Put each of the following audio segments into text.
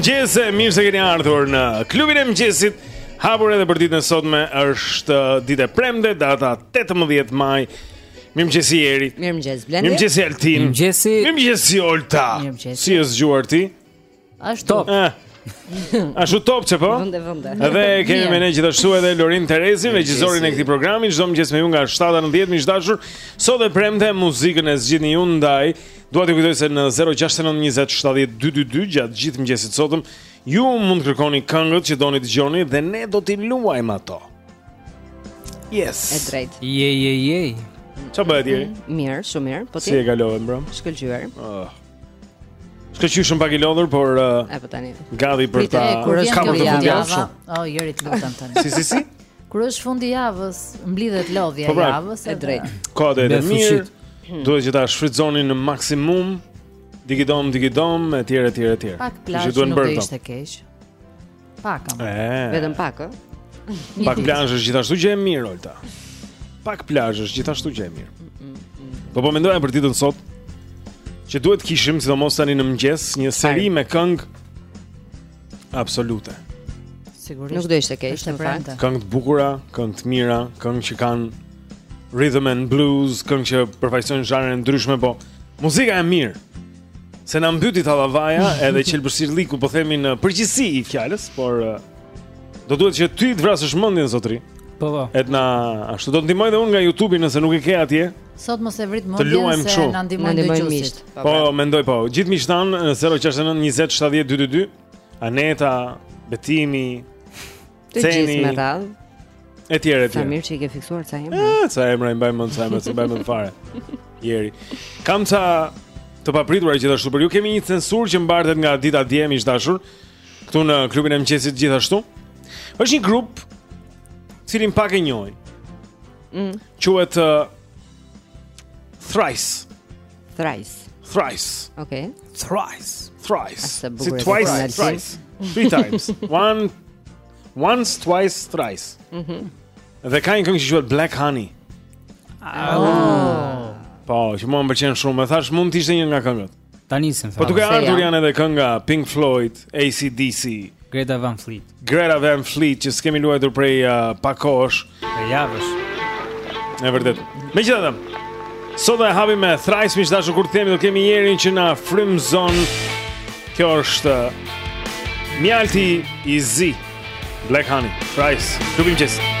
mëngjese, mirë se keni ardhur në klubin e mëngjesit. Hapur edhe për ditën e sotme është uh, ditë e premte, data 18 maj. Mirëmëngjesi Eri. Mirëmëngjes Blendi. Mirëmëngjesi Altin. Mirëmëngjesi. Mirëmëngjesi Olta. Si je zgjuar ti? Ashtu. Top. Eh. Ashtu top që po? Vënde, vënde. Dhe kemi me ne gjithashtu edhe Lorin Terezin, regjizorin e këtij programi, çdo mëngjes me ju nga 7 në 10, miq të dashur, sot e premte muzikën e zgjidhni ju ndaj, dua t'ju kujtoj se në 069 20 70 222, gjatë gjithë mëngjesit të sotëm, ju mund të kërkoni këngët që doni të dëgjoni dhe ne do t'i luajmë ato. Yes. E drejtë. Je, je, je. Ça bëhet Eri? Mirë, shumë mirë. Po ti? Si e kalove, mbrëmë? Shkëlqyer. Oh. Ah. Shkëlqyeshëm pak i lodhur, por uh, po gati për ta kapur te fundi i javës. Oh, Eri të lutem tani. Si si si? Kur është fundi i javës, mblidhet lodhja po, pra, javës e drejtë. Ka lidhje, mirë. Hmm. Duhet që ta shfrytëzoni në maksimum. Digidom, digidom, etj, etj, etj. Pak plazh nuk do ishte keq. Pak ama. Vetëm pak, ë? Pak plazh është gjithashtu gjë e mirë, Olta. Pak plazh është gjithashtu gjë e mirë. Mm, mm, mm. Po po mendoja për ditën sot që duhet të kishim sidomos tani në mëngjes një seri me këngë absolute. Sigurisht. Nuk do ishte keq në fakt. Këngë të bukura, këngë të mira, këngë që kanë rhythm and blues, këngë që përfaqësojnë zhanre të ndryshme, po muzika e mirë. Se na mbyti tallavaja edhe qelbësirlliku po themi në përgjithësi i fjalës, por do duhet që ti të vrasësh mendjen zotri. Po po. Edna, ashtu do të ndihmoj dhe unë nga YouTube-i nëse nuk e ke atje. Sot mos e vrit mendjen se na ndihmojnë dëgjuesit. Po, po, po, mendoj po. Gjithë miqtë tan 069 20 70 222. Aneta, Betimi, Të gjithë me radhë. Etj, etj. Sa mirë që i ke fiksuar ca emra. Ah, ca emra i mbajmë mend, ca emra i mbajmë mend fare. Eri. Kam ca të papritura gjithashtu për ju. Kemi një censurë që mbartet nga dita e djeshme miq të dashur. Këtu në klubin e mëngjesit gjithashtu. Është një grup të cilin pak e njohin. Mm. Quhet uh, Thrice. Thrice. Thrice. Okej. Okay. Thrice. Thrice. Si twice, thrice. thrice. Three times. One once, twice, thrice. Mhm. Mm Dhe ka një këngë që quhet Black Honey. Oh. Po, që mua më pëlqen shumë. Thashë mund të ishte një nga këngët. Tani s'e them. Po duke ardhur janë edhe këngë nga Pink Floyd, ACDC. Greta Van Fleet. Greta Van Fleet që s'kemi luajtur prej uh, pak kohësh, prej javësh. E vërtetë. Megjithatë, sot e hapim me Thrice miq të dashur kur themi do kemi Jerin që na frymëzon. Kjo është uh, Mjalti i Zi. Black Honey, Thrice. Dubim qesë.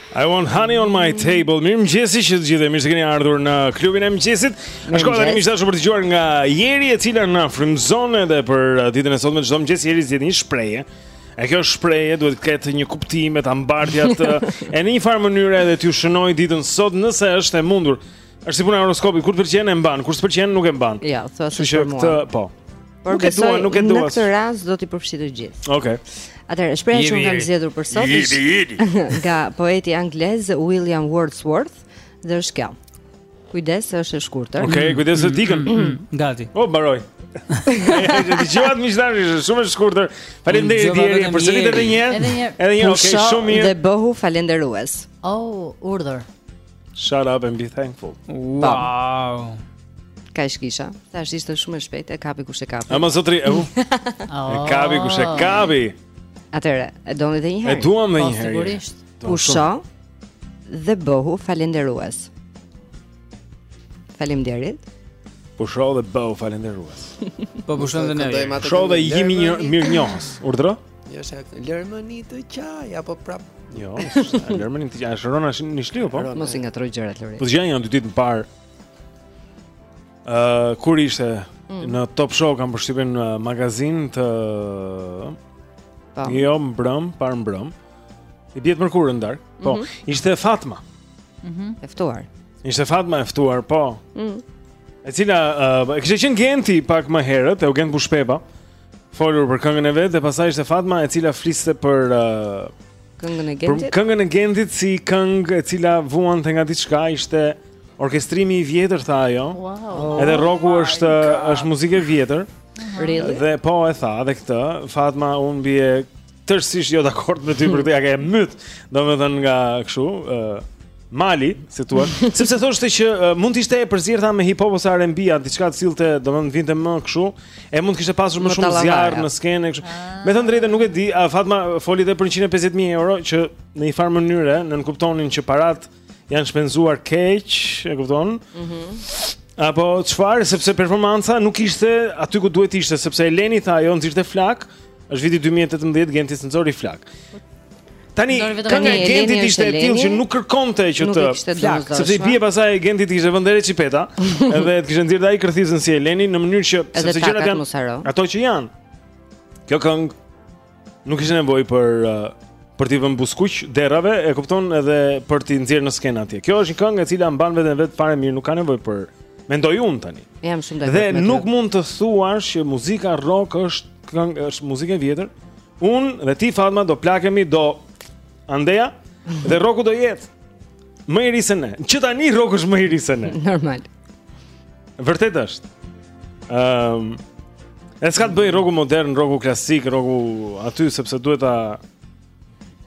I want honey on my table. Mirëmëngjesi që të gjithë, mirë se keni ardhur në klubin e mëngjesit. Është koha tani miq të dashur për të dëgjuar nga Jeri e cila na frymëzon edhe për uh, ditën e sotme çdo mëngjesi Jeri zgjedh një shprehje. E kjo shprehje duhet të ketë një kuptim e ta mbartë atë uh, e në një farë mënyre edhe t'ju shënojë ditën sot nëse është e mundur. është si puna e horoskopit, kur të pëlqen e mban, kur s'të pëlqen nuk e mban. Ja, kjo s'është për mua. Po, Por nuk e dua, nuk e dua. Në këtë rast do t'i përfshijë të gjithë. Okej. Okay. Atëherë, shprehja që unë kam zgjedhur për sot është nga poeti anglez William Wordsworth dhe është kjo. Kujdes, është e shkurtër. Okej, okay, kujdes të ikën. Mm, mm, mm. Gati. O, oh, mbaroi. Ti dëgjuat më zgjat, është shumë e shkurtër. Faleminderit Jeri, përsërit edhe një herë. Edhe një herë. Edhe një, okay, shumë mirë. Dhe bëhu falenderues. Oh, urdhër. Shut up and be thankful. Wow. Ka ish kisha. Tashi ishte shumë e shpejtë, e kapi kush e kapi. Ama zotri, e u. E kapi kush e oh. kapi. Atëre, e doni dhe njëherë? E duam dhe po, njëherë. Po, sigurisht. Pusho dhe bëhu falenderues. Faleminderit. Pusho dhe bëhu falenderues. Po pushon dhe ne. Pusho dhe ji mirënjohës. Urdhro? Pusho dhe ji mirënjohës. Urdhro? Jo, s'është lërmëni të qaj apo prap. Jo, lërmëni të qaj, është Rona Nishliu, po. Mos i ngatërro gjërat Lori. Po zgjanë janë dy ditë më parë. Ë, uh, kur ishte mm. në Top Show kam përshtypën në magazin të Tam. Jo, mbrëm, par mbrëm. I bie të mërkurën në darkë, po, mm -hmm. ishte Fatma. Mm -hmm. E ftuar. Ishte Fatma e ftuar, po. Mm. E cila, uh, e kishte qenë Genti pak më herët, Eugent Bushpepa. folur për këngën e vet dhe pastaj ishte Fatma e cila fliste për uh, këngën e Gentit. Për këngën e Gentit si këngë e cila vuante nga diçka ishte orkestrimi i vjetër tha ajo. Wow. Edhe rroku oh është është muzikë e vjetër. Really? Dhe po e tha dhe këtë Fatma unë bie tërësisht jo dakord me ty për këtë, ia ke myt, domethënë nga kështu, ë uh, Mali, si thua, sepse thoshte që uh, mund të ishte e përzier me hip hop ose R&B, a diçka të sillte, domethënë vinte më kështu, e mund të kishte pasur më, më shumë zjarr në skenë kështu. Ah. Me thënë të drejtën nuk e di, uh, Fatma foli edhe për 150000 euro që në një farë mënyre nënkuptonin që parat janë shpenzuar keq, e kupton? Mhm. Mm Apo çfarë, sepse performanca nuk ishte aty ku duhet të ishte, sepse Eleni tha ajo nxirrte flakë, është viti 2018 Genti s'nxori flakë. Tani kënga e Gentit ishte e tillë që nuk kërkonte që të flakë, sepse i bie pastaj që Genti të kishte vënë reçipeta, edhe të kishte nxjerrë ai kërthizën si Eleni në mënyrë që sepse gjërat janë ato që janë. Kjo këngë Nuk kishte nevojë për uh, për t'i vënë buzëkuq derrave, e kupton edhe për t'i nxjerrë në skenë atje. Kjo është një këngë e cila mban veten vetë fare mirë, nuk ka nevojë për mendoj unë tani. Jam shumë dakord. Dhe nuk mund të thuash që muzika rock është këngë është muzikë e vjetër. Unë dhe ti Fatma do plakemi do andeja dhe rocku do jetë më i ri se ne. Që tani rocku është më i ri se ne. Normal. Vërtet është. Ehm, um, e s'ka të bëjë rroku modern, rroku klasik, rroku aty sepse duhet ta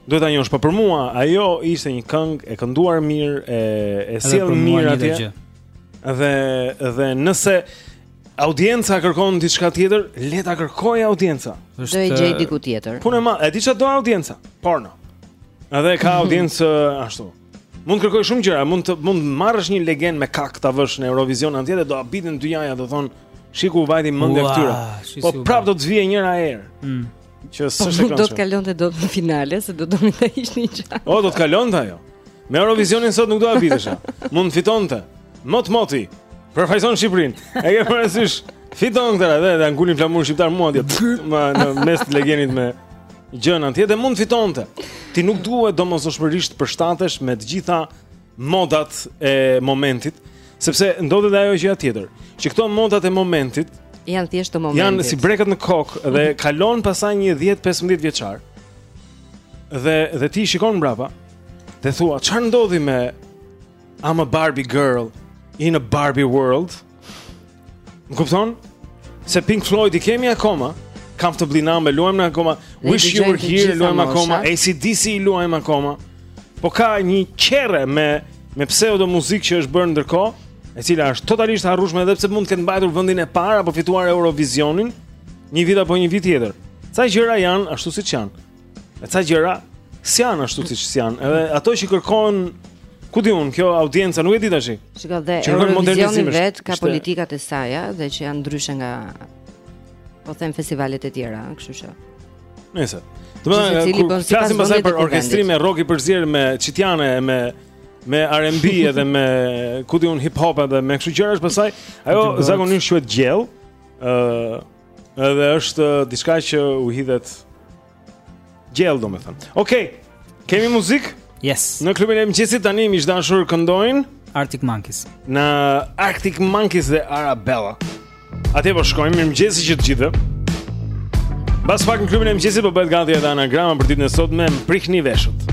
duhet ta njohësh, po për mua ajo ishte një këngë e kënduar mirë, e e sjellë mirë atje. Dhe dhe nëse audienca kërkon diçka tjetër, le ta kërkojë audienca. Do e gjejë diku tjetër. Punë m, e di çfarë do audienca? Porno. Edhe ka audiencë ashtu. Mund të kërkojë shumë gjëra, mund të mund të marrësh një legen me kakë ta vësh në Eurovision në atje dhe do habiten dynjaja, do thonë shiko ku u vajti mendja Ua, këtyre. shi Po si u prap bajti. do të vijë njëra herë. Mm. Që Po s'është e nuk do të këndshme. kalonte dot në finale se do donin ta ishte një gjë. O, do të kalonte ajo Me Eurovisionin sot nuk do habitesha Mund të fitonte Mot moti Përfaqëson Shqipërinë E ke parasysh Fiton këtë radhë, dhe ngulin flamur shqiptar mu atje Mu në mes të legenit me gjënë atje dhe mund të fitonte. Ti nuk duhet domosdoshmërisht të përshtatesh me të gjitha modat e momentit, sepse ndodh edhe ajo gjëja tjetër, që këto modat e momentit janë thjesht të momentit. Janë si brekët në kokë dhe mhm. kalon pastaj një 10-15 vjeçar. Dhe dhe ti shikon mbrapa dhe thua, çfarë ndodhi me I'm a Barbie girl in a Barbie world? Më kupton? Se Pink Floyd i kemi akoma, Comfortably Numb e luajmë akoma, Wish You Were Here e luajmë akoma, ACDC i luajmë akoma. Po ka një qerre me me pseudo muzikë që është bërë ndërkohë, e cila është totalisht e harrueshme edhe pse mund të ketë mbajtur vendin e parë apo fituar Eurovisionin një vit apo një vit tjetër. Ca gjëra janë ashtu siç janë. E ca gjëra s'janë ashtu siç s'janë. Edhe ato që kërkon Ku di unë, kjo audienca nuk e di tash. Shiko edhe Eurovisioni vetë ka politikat e saj dhe që janë ndryshe nga po them festivalet e tjera, kështu që. Nëse. Do të thotë kur po flasim pastaj për orkestrim e rock i përzier me citjane e me me R&B edhe me ku di un hip hop edhe me kështu gjëra është pastaj ajo zakonisht quhet gjellë ë Edhe është uh, diçka që u hidhet gjell, domethënë. Okej. Okay. Kemi muzikë? Yes. Në klubin e mëngjesit tani miq të dashur këndojnë Arctic Monkeys. Në Arctic Monkeys dhe Arabella. Atje po shkojmë, mirëmëngjesi dhe të gjithëve. Mbas pak në klubin e mëngjesit po bëhet gati edhe anagrama për ditën e sotme, mprihni veshët.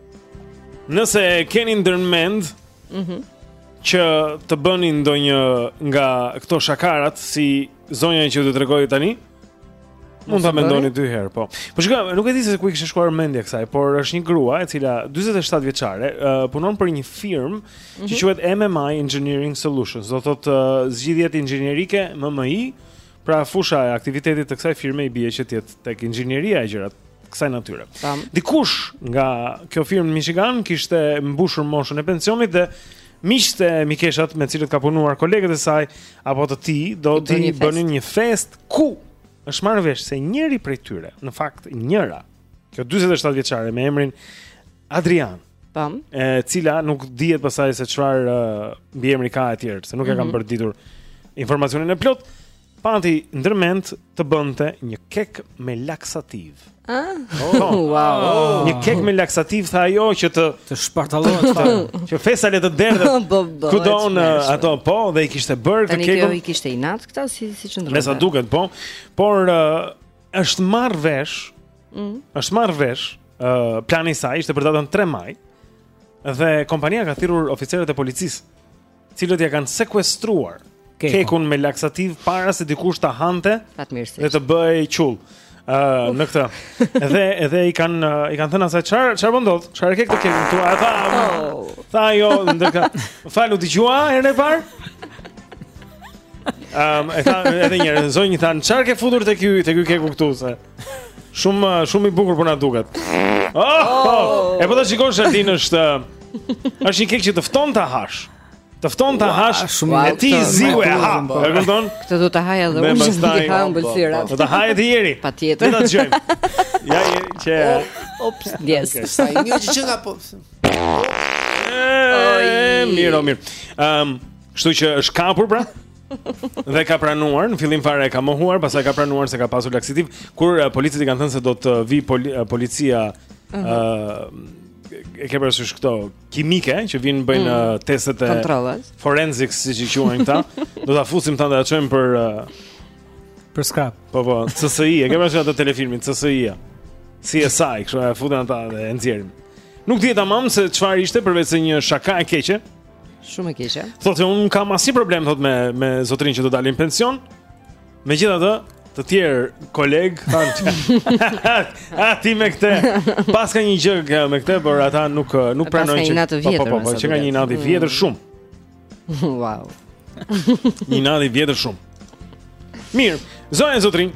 Nëse keni ndërmend, mhm. Mm që të bëni ndonjë nga këto shakarat si zonja që do tregoj tani, mund ta mendoni dy herë, po. Po shikoj, nuk e di se ku i kishte shkuar mendja kësaj, por është një grua e cila 47 vjeçare, uh, punon për një firmë mm -hmm. që mhm. quhet MMI Engineering Solutions, do thotë uh, zgjidhjet inxhinierike MMI, Pra fusha e aktivitetit të kësaj firme i bie që të jetë tek inxhinieria e gjërat kësaj natyre. Tam. Dikush nga kjo firmë në Michigan kishte mbushur moshën e pensionit dhe miqtë e mikeshat me cilët ka punuar kolegët e saj apo të tij do t'i bënin një festë ku është marrë vesh se njëri prej tyre, në fakt njëra, kjo 47 vjeçare me emrin Adrian Pam. E cila nuk dihet pastaj se çfarë uh, mbiemri ka e tjerë, se nuk mm -hmm. e kam mhm. bërë të ditur informacionin e plotë. Pati ndërmend të bënte një kek me laksativ. Ah, oh, no. wow. Oh. Një kek me laksativ tha ajo që të të shpartallohet festa. Që festa le të derdhet. Kudo në ato po dhe i kishte bërë këtë kekun. Tani kjo i kishte inat këta si si qëndron. Me sa duket po. Por uh, është marrë vesh, mm. është marrë vesh, ë uh, plani i saj ishte për datën 3 maj dhe kompania ka thirrur oficerët e policisë, të cilët ia kanë sekuestruar kekun me laksativ para se dikush ta hante dhe të bëhej qull. ë uh, në këtë. Dhe edhe i kanë uh, i kanë thënë asaj çfarë çfarë po ndodh? Çfarë ka këtë kekun këtu? A tha? Oh. Tha jo, ndërka. Falu dëgjua herën e parë. Ehm, um, e tha edhe një herë, zonjë tha, "Çfarë ke futur te ky, te ky keku këtu se?" Shumë eh, shumë i bukur po na duket. Oh, oh. oh. E po ta shikosh Ardi është eh, është një kek që të fton ta hash. Të fton ta hash shumë e ti ziu e ha. E kupton? Këtë do ta haja edhe unë që nuk i ha ëmbëlsira. Do ta haje dhe ti Eri. Patjetër. Do ta dëgjojmë. Ja je që Ops, yes. Sa i mirë që nga po. Mirë, mirë. Ehm Kështu që është kapur pra dhe ka pranuar, në fillim fare e ka mohuar, pastaj ka pranuar se ka pasur laksativ, kur eh, policët i kanë thënë se do të vijë poli, eh, policia ë mhm. eh, e ke parasysh këto kimike që vijnë bëjnë mm. testet e kontrollit. Forensics siç i quajnë këta, do ta fusim këta dhe ta çojmë për uh, për skrap. Po po, CSI, e ke parasysh atë telefilmin CSI. CSI, kështu e futën ata dhe e nxjerrin. Nuk dihet tamam se çfarë ishte përveç se një shaka e keqe. Shumë e keqe. Thotë se s'kam asnjë problem thotë me me zotërinë që do dali në pension. Megjithatë, të tjerë kolegë thanë a ti me këtë. Paske një gjë që me këtë, por ata nuk nuk pranojnë që po po po, po që kanë inat të vjetër mm. shumë. Wow. Inat të vjetër shumë. Mirë, zonja zotërinj.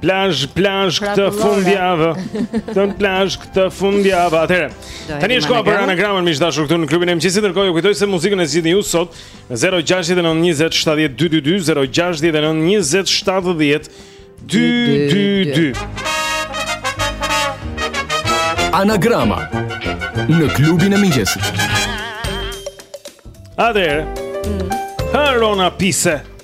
Plazh, plazh këtë fundjavë. Këtë plazh këtë fundjavë. Atëherë. Tani është koha për anagramën miq të dashur këtu në klubin e mëngjesit. Ndërkohë ju kujtoj se muzikën e zgjidhni ju sot në 0692070222 0692070222. Anagrama në klubin e mëngjesit. Atëherë. Mm. Harona Pise.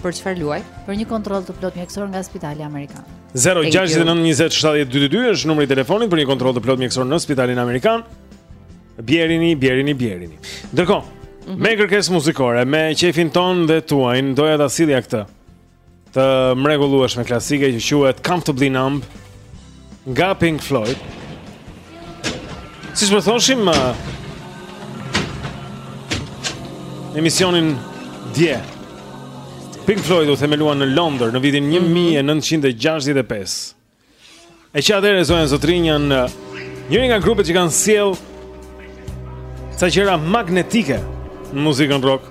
Për çfarë luajmë? Për një kontroll të plot mjekësor nga Spitali Amerikan. 0692070222 është numri i telefonit për një kontroll të plot mjekësor në Spitalin Amerikan. Bjerini, bjerini, bjerini. Ndërkohë, mm -hmm. me kërkesë muzikore, me qejfin tonë dhe tuajin, doja ta sillja këtë të mrekullueshme klasike që quhet Comfortably Numb Nga Pink Floyd Siç po thoshim uh, në emisionin Dje Pink Floyd u themeluan në Londër Në vitin 1965 mhm. E që atëherë zonja e zotërinj janë uh, Njëri nga grupet që kanë sjellë ca gjëra magnetike Në muzikën rock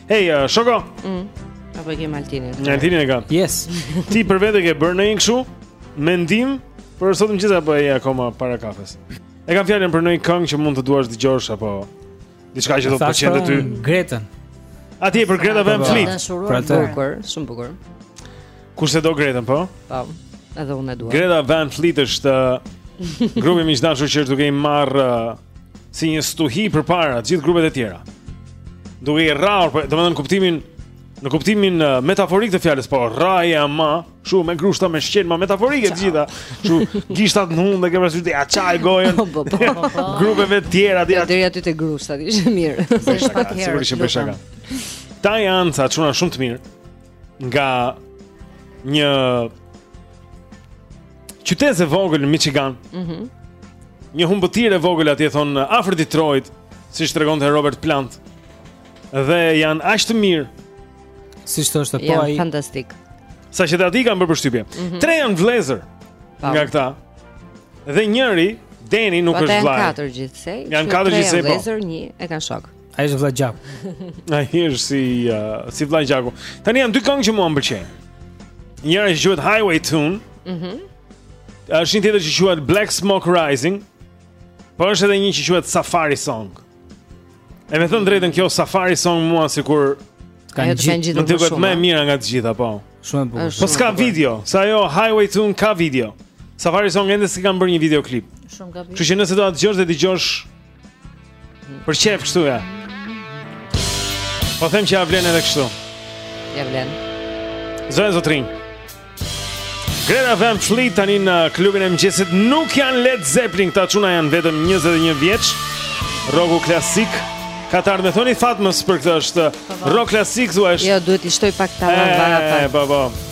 Hey, uh, Shoko. Mm. Apo e ke me Altinin? Me Altinin e kam. Yes. Ti për vete ke bërë ndonjë kështu? Mendim për sot në mëngjes apo je akoma para kafes? E kam fjalën për ndonjë këngë që mund të duash të dëgjosh apo diçka që do të pëlqen ty. Gretën. A ti je për Greta Van Fleet. Për atë bukur, shumë bukur. Kush e do Gretën, po? Po. Edhe unë e dua. Greta Van Fleet është uh, grupi miq të dashur që është duke i marrë uh, si një stuhi përpara gjithë grupet e tjera. Duke i rrahur, po, domethënë në kuptimin në kuptimin uh, metaforik të fjalës, po rrahje ama, kështu me grushta me shqelma metaforike të gjitha. Kështu gishtat në hundë ke parasysh t'ia çaj gojën. Po, po, po, po, po. Grupeve të tjera ti Ja atë. deri aty te grushtat ishte mirë. Bësh pak herë. Sigurisht që bëj shaka. Këta janë ca çuna shumë të mirë. nga një qytezë e vogël në Michigan. Mhm. Mm një humbëtirë e vogël atje thonë afër Detroit, siç tregonte Robert Plant. Dhe janë aq të mirë. Siç thoshte po ai. Janë fantastikë. Saqë atij i kanë bërë përshtypje. Mm -hmm. Tre janë vllezër. Nga këta. Dhe njëri, Deni nuk pa po, është vllai. Janë katër gjithsej. Janë katër gjithsej. Janë po. vllezër, një e kanë shok. Ai është vëlla gjaku. Ai është si uh, si vëlla gjaku. Tani janë dy këngë që mua më pëlqejnë. Njëra që quhet Highway Tune. Mhm. Mm është një tjetër që quhet Black Smoke Rising. Po është edhe një që quhet Safari Song. E me thënë të drejtën kjo Safari Song mua sikur nga gjithë. Më duket më e mira nga të gjitha, po. Shumë e bukur. Po s'ka video, sa ajo Highway Tune ka video. Safari Song ende s'i kanë bërë një videoklip. Shumë gabim. Kështu që nëse do ta dëgjosh, do të dëgjosh Për qejf kështu ja. Po them që ia vlen edhe kështu. Ia vlen. Zonja e zotërinj. Greta Van Fleet tani në klubin e mëngjesit nuk janë Led Zeppelin, këta çuna janë vetëm 21 vjeç. Rocku klasik. Ka të ardhme, thoni Fatmës për këtë është Rock klasik, thua është Jo, duhet t'i shtoj pak të ardhë Po, po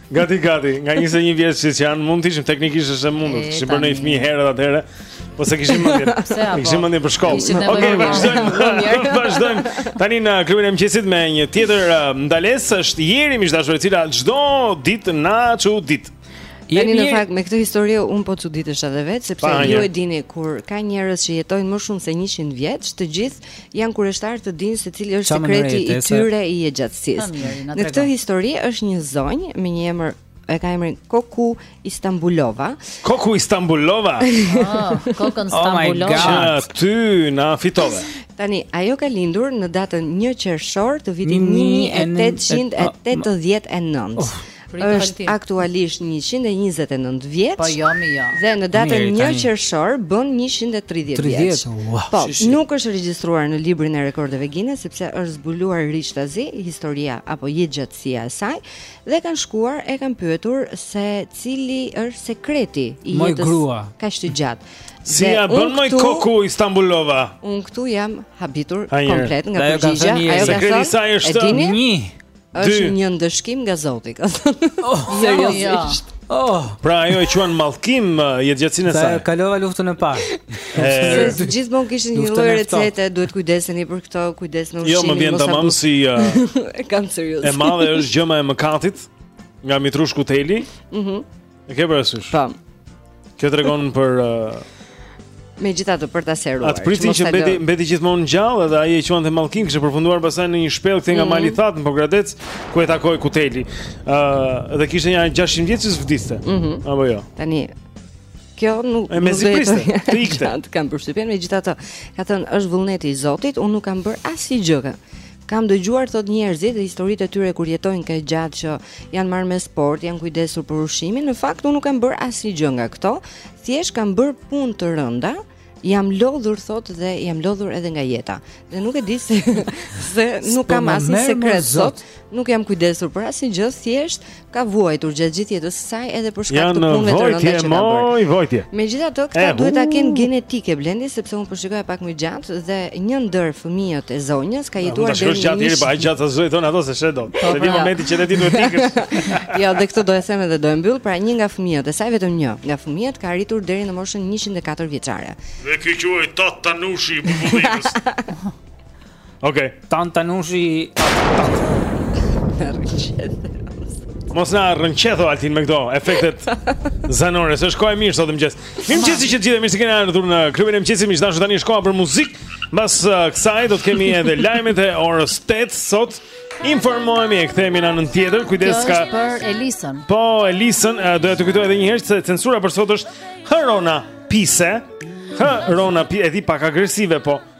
Gati gati, nga 21 vjeç që janë mund të ishim teknikisht është e mundur. Si bën një fëmijë herët atëherë, po s'e kishim mendjen. Pse apo? Kishim mendjen për shkollë. Okej, okay, vazhdojmë. Vazhdojmë. Tani në klubin e mëngjesit me një tjetër uh, ndalesë është Jeri e dashur e cila çdo ditë na çudit. Jeni në fakt me këtë histori unë po çuditesha edhe vet sepse ju e dini kur ka njerëz që jetojnë më shumë se 100 vjet, të gjithë Janë kureshtarë të dinë se cili është sekreti i tyre i jetëgjatësisë. Në këtë histori është një zonjë me një emër e ka emrin Koku Istanbulova. Koku Istanbulova. Oh, Koku Istanbulova. Oh my god, ty na fitove. Tani, ajo ka lindur në datën 1 qershor të vitit 1889. Është aktualisht njëqind e njëzet e nëntë vjeç. Po jo, mi jo. Dhe në datën një qershor bën njëqind e tridhjetë vjeç. Po, nuk është regjistruar në librin e rekordeve Guinness sepse është zbuluar rishtazi historia apo jetëgjatësia e saj dhe kanë shkuar e kanë pyetur se cili është sekreti i jetës kaq të gjatë. Si ia bën moj Koku Istanbulova? Unë këtu jam habitur komplet nga përgjigja. Ajo ka thënë, e dini? Është një ndëshkim nga Zoti, ka thënë. Oh, seriozisht. Oh, pra ajo e quan mallkim uh, jetëgjatësinë e saj. Kalova luftën e parë. Se gjithmonë kishin një lloj recete, duhet kujdeseni për këto, kujdes me ushqimin. Jo, më vjen tamam si uh, e kam serioz. E madhe është gjëma e mëkatit nga Mitrush Kuteli. Mhm. E ke parasysh? Po. Kjo tregon për uh, megjithatë për ta seruar. Atë priftin që mbeti mbeti gjithmonë gjallë dhe ai e quante mallkim, kishte përfunduar pastaj në një shpellë këtej nga mm -hmm. Mali i Thatë në Pogradec, ku e takoi Kuteli. Ëh, uh, dhe kishte nja 600 vjet që s'vdiste. Mm -hmm. Apo jo. Tani Kjo nuk e mezi priste. Të ikte. Kam përshtypjen megjithatë, ka thënë është vullneti i Zotit, unë nuk kam bërë asnjë gjë. Kam dëgjuar thotë njerëzit dhe historitë e tyre kur jetojnë kaq gjatë që janë marrë me sport, janë kujdesur për ushqimin, në fakt unë nuk kam bërë asnjë gjë nga këto, thjesht kam bërë punë të rënda, jam lodhur thotë dhe jam lodhur edhe nga jeta. Dhe nuk e di se se nuk kam asnjë sekret thotë, nuk jam kujdesur për asnjë gjë, thjesht ka vuajtur gjatë gjithë jetës së saj edhe për shkak të punëve të rënda që ka bërë. Vuajtje, Megjithatë, këta e, duhet ta kenë gjenetike Blendi sepse unë po shikoja pak më gjatë dhe një ndër fëmijët e zonjës ka jetuar deri në 100. Është gjatë deri pa gjatë të zojë thonë ato se ç'e do. Po, s'e di pra. momenti që ti duhet ikësh. Jo, dhe këtë do e them edhe do e mbyll, pra një nga fëmijët e saj vetëm një nga fëmijët ka arritur deri në moshën 104 vjeçare. Dhe ky quhet Tat Tanushi i Bubutimës. Okej. Tat Tanushi. Mos na rrënqetho Altin me këto efektet zanore, s'është kohë e mirë sot mëngjes. Mirëmëngjes të gjithë mirë se keni ardhur në klubin e mëngjesit, miq të dashur tani është koha për muzikë. Mbas uh, kësaj do të kemi edhe lajmet e orës 8 sot. Informohemi e kthehemi në anën tjetër. Kujdes ka për Elison. Po Elison, uh, do të kujtoj edhe një herë se censura për sot është Hërona Pise. Hërona Pise, e di pak agresive po.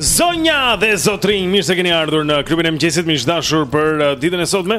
Zonja dhe zotërinj, mirë se keni ardhur në klubin e mëngjesit, miq të dashur për uh, ditën e sotme.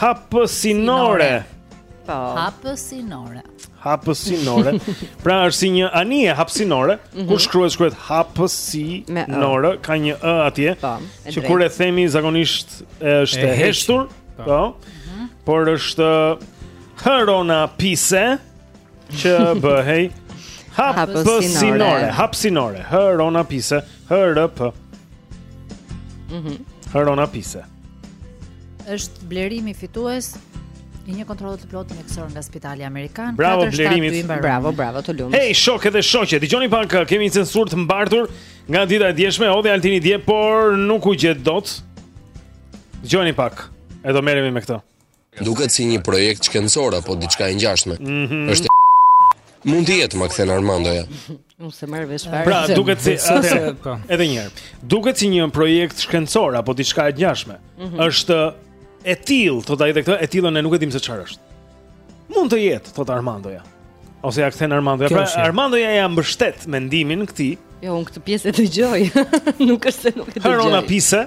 hapësinore. Po. Hapësinore. Hapësinore. pra është si një anije hapësinore, mm -hmm. kur shkruhet shkruhet hapësinore, ka një ë atje, po, që kur e themi zakonisht është e heshtur, po. po. Mhm. Por është Hërona Pise që bëhej hapësinore, hapësinore, Hërona Pise, HRP. Mhm. Hërona Pise. Është Blerimi fitues i një kontrolli të plotë mjekësor nga Spitali Amerikan. Bravo Blerimi, bravo, bravo të lumtë. Hej, shokë dhe shoqe, dëgjoni pak, uh, kemi një censurë të mbartur nga dita e djeshme, hodhi Altini dje, por nuk u gjet dot. Dëgjoni pak. E do merremi me këtë. Duket si një projekt shkencor apo diçka e ngjashme. Është e Mund të jetë, më kthen Armandoja. Unë s'e marr vesh fare. Pra, duket si atë. Po. Edhe një herë. Duket si një projekt shkencor apo diçka e ngjashme. Mhm. Është e tillë, thotë ai dhe këtë, e tillën ne nuk e dim se çfarë është. Mund të jetë, thotë Armandoja. Ose ja kthen Armandoja. Pra, Armandoja ja mbështet mendimin këtij. Jo, unë këtë pjesë e dëgjoj. nuk është se nuk e dëgjoj. Harona pise.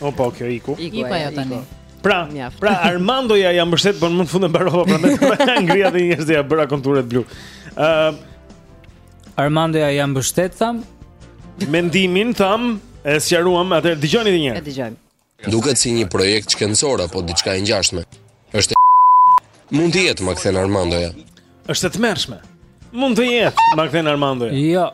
Opa, kjo iku. Iku ajo tani. Pra, pra Armandoja ja mbështet, por më në fund e mbarova prandaj pra, ngria dhe njerëz ja bëra konturet blu. Ë uh, Armandoja ja mbështet thamë. Mendimin thamë, e sqaruam, atë dëgjoni edhe një herë. E dëgjojmë. Duket si një projekt shkencor apo diçka e ngjashme. Është e Mund të jetë, më kthen Armandoja. Është e tmerrshme. Mund të jetë, më kthen Armandoja. Jo.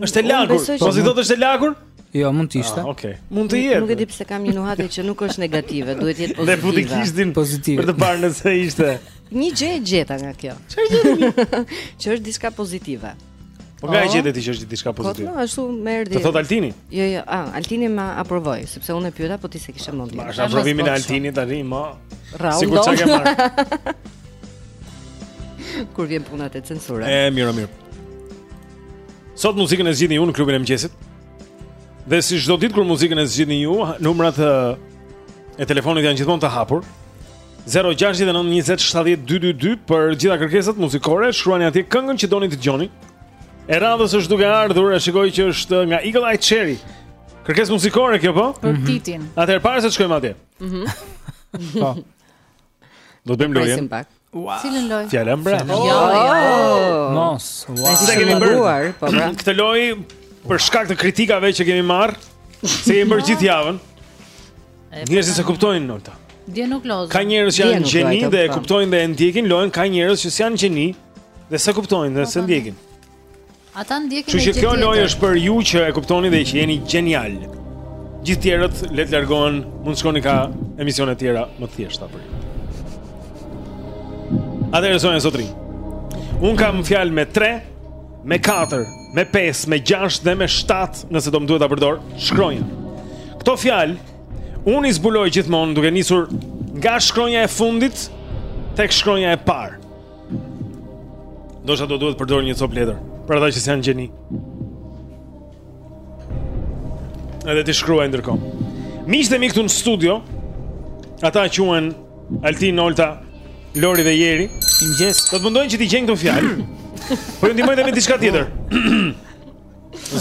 Është e lagur. Po si thotë është e lagur? Jo, mund të ishte. Ah, okay. Mund të jetë. Nuk e di pse kam një nuhatje që nuk është negative, duhet të jetë pozitive. Ne futi kishtin pozitiv. Për të parë nëse ishte. Një gjë e gjeta nga kjo. Çfarë gjë? Që është diçka pozitive. Po nga oh. e gjete ti që është diçka pozitive? Po, ashtu më erdhi. Të thot Altini? Jo, jo, ah, Altini më aprovoi, sepse unë e pyeta po ti s'e kishe mendjen. Ma është aprovimin e Altinit tani, më. Sigur çka ke marrë. Kur vjen puna te censura. E mirë, mirë. Sot muzikën e zgjidhni ju në klubin e mëngjesit. Dhe si çdo ditë kur muzikën e zgjidhni ju, numrat e telefonit janë gjithmonë të hapur. 0692070222 për gjitha kërkesat muzikore, shkruani atje këngën që doni të dëgjoni. E radhës është duke ardhur, e shikoj që është nga Eagle Eye Cherry. Kërkesë muzikore kjo po? Për mhm. Titin. Atëherë para se të shkojmë atje. Mhm. Po. Do të bëjmë lojën. Wow. Cilën lojë? Fjala mbrapsht. Jo, jo. Mos. Wow. Ne s'e kemi bërë, po pra. Këtë lojë për shkak të kritikave që kemi marrë, s'e kemi bërë gjithë javën. Njerëzit s'e kuptojnë Olta. Dje nuk lozëm. Ka njerëz që janë gjeni dhe e po. kuptojnë dhe e ndjekin lojën, ka njerëz që s'janë gjeni dhe s'e kuptojnë dhe po, s'e po, ndjekin. Ata ndjekin gjë tjetër. Që kjo lojë është për ju që e kuptoni dhe që jeni gjenialë. Gjithë tjerët le të largohen, mund të shkoni ka emisione të tjera më të thjeshta për ju. Atëherë zonja zotërinj. Un kam fjalë me 3 Me 4, me 5, me 6 dhe me 7, nëse do më duhet ta përdor, shkronja. Këto fjalë unë i zbuloj gjithmonë duke nisur nga shkronja e fundit tek shkronja e parë. Ndoshta do duhet të përdorni një copë letër për ata që s'janë gjeni. Edhe t'i shkruani ndërkohë. Miqtë e mi këtu në studio, ata quhen Altin, Olta, Lori dhe Jeri. Mëngjes. Do të mundohen që t'i gjejnë këto fjalë. Po ju ndihmoj dhe me diçka tjetër.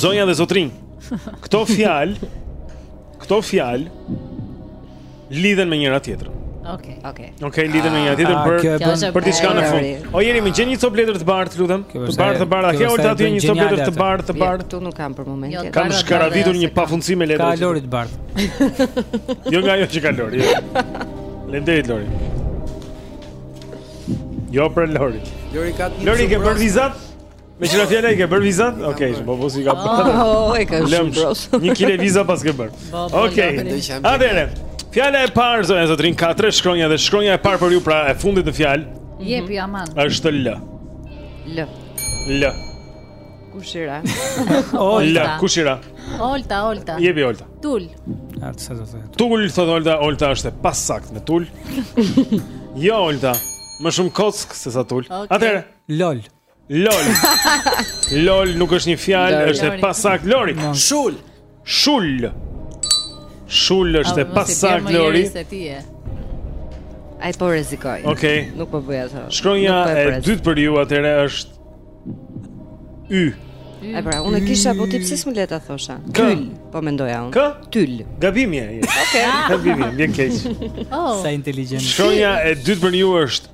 Zonja dhe zotërinj. Këto fjalë, këto fjalë lidhen me njëra tjetrën. Okej. Okej. Okej, lidhen me njëra tjetrën Ah, për kjo e bën- Kjo për diçka në fund. Meri. O Jeni më gjen një copë letër të bardhë, lutem. Kjo Të pastaj- bardhë, të bardhë. A kjo ke pastaj olta aty bën një copë gjeniale letër të atë. bardhë, të bardhë? Këtu nuk kam për momentin. Jo, Kam Bardha, shkarravitur bardha, një se pafundësi me Ka letër. Lori të bardhë. Jo nga ajo që ka Lori. jo. Faleminderit Lori. Jo për Lori. Lori ka Lori i ke bërë vizat? Meqë ra fjala i ke bërë vizat? Okej, okay, shumë po s'i ka bërë Oh, e ka shumë bros Një kile viza paske bërë Okej, okay. atëherë Fjala e parë, zonja zotërinj, ka tre shkronja dhe shkronja e parë për ju pra e fundit në fjalë Jepi, mhm. aman është lë Lë Lë Kush i ra Lë, kush i ra Olta, Olta Jepi, Olta Tul Tul, thotë Olta, Olta është e pasaktë me tul Jo, Olta Më shumë kockë sesa tul okay. Atëherë Lol Lol. Lol nuk është një fjalë, është e pasaktë Lori. Shul. Shul. Shul është e pasaktë Lori. Ai po rrezikoj. Okej. Okay. Nuk po bëj atë. Shkronja e dytë për ju atëherë është Y. E pra, unë kisha po ti pse s'më le ta thosha? Tyl, po mendoja unë. Kë? Tyl. Gabim je. Okej. Gabim, vjen keq. Oh. Sa inteligjent. Shkronja e dytë për ju është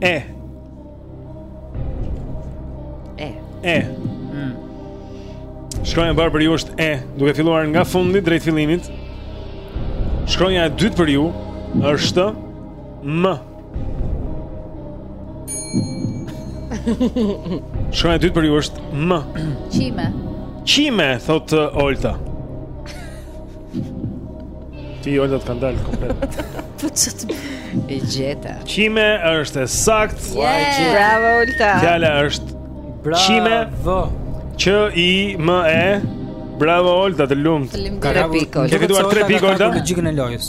E. E. E. Mm. Shkronja e parë për ju është E, duke filluar nga fundi drejt fillimit. Shkronja e dytë për ju është M. Shkronja e dytë për ju është M. Qime. Qime, thotë Olta. Ti Olta të kanë dalë komplet. Po ça. E gjeta. Qime është e saktë. Yeah. Bravo Olta. Fjala është Bravo. Qime. Q I M E. Bravo Olta, të lumtë. Ka tre pikë. Ke fituar tre pikë Olta. Logjikën e lojës.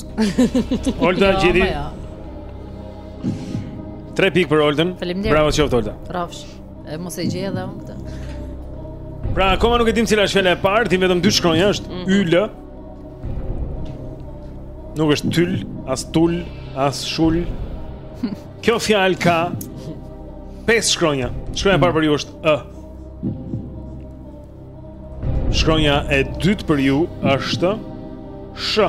Olta jo, gjeti. Jo. Tre pikë për Oltën. Bravo qoftë Olta. Rrofsh. E mos e gjej edhe unë këtë. Pra, akoma nuk e dim cila është fjala e parë, dim vetëm dy shkronja është mm -hmm. Nuk është tyl, as tul, as shul. Kjo fjalë ka pesë shkronja. Shkronja e parë për ju është ë. Shkronja e dytë për ju është sh.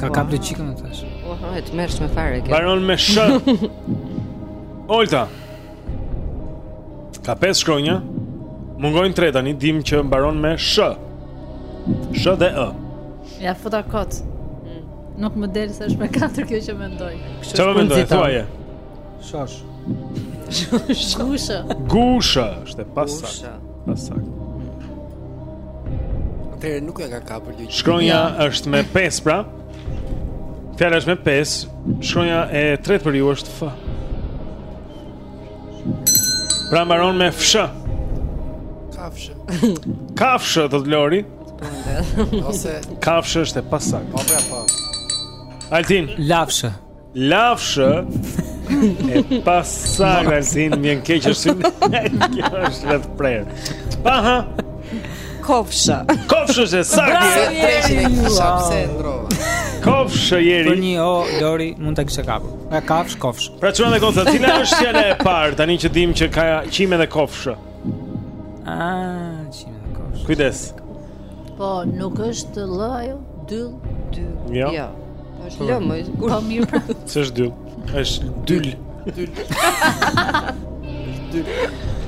Ka kap të çikën tash. Oho, e të mersh me fare kjo. Mbaron me sh. Olta. Ka pesë shkronja. Mungojnë tre tani, dim që mbaron me sh. Sh dhe ë. Ja futa kot. Mm. Nuk më del se është me katër kjo që mendoj. Kështu që mendoj thuaje. Shosh. Gusha. Gusha, është e pasaktë. Pasaktë. Atëherë nuk e ka kapur ligj. Shkronja është me pesë pra. Fjala është me pesë. Shkronja e tretë për ju është F. Pra mbaron me fsh. Kafshë. Kafshë thotë Lori. Ose kafshë është e pasaktë. Po pra po. Altin, lafshë. Lafshë. E pasaktë Altin, më keq është. Kjo është vetë prerë. Aha. Kofshë. Kofshë është e saktë. Kofshë Jeri. Për një o Lori mund ta kishe kapur. Nga kafshë, kofshë. Pra çuna dhe goca, cila është fjala e parë tani që dimë që ka qime dhe kofshë? Ah, qime dhe kofshë. Kujdes. Po, nuk është L ajo, dyll, dyll. Jo. Jo. Po është L, më kur po mirë. Pra. S'është dyll. Është dyll. Dyll. Dyll.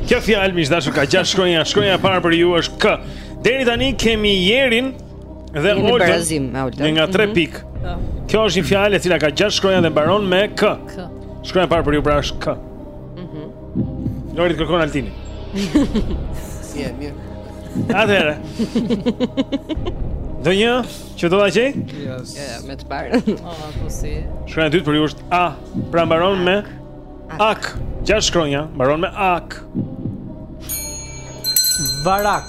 Kjo fjalë miq të dashur ka gjashtë shkronja, shkronja e parë për ju është K. Deri tani kemi Jerin Dhe Oltën, me nga tre mhm. pikë po. Kjo është një fjalë e cila ka gjashtë shkronja dhe mbaron me K Shkronja e parë për ju pra është K mhm. Lori të kërkon Altini Shumë mirë Atëherë Do një që do da qej? Yes. Ja, ja, me të parë O, oh, po si Shkronja e dytë për ju është A Pra mbaron me Ak Gjashtë shkronja, mbaron me Ak Varak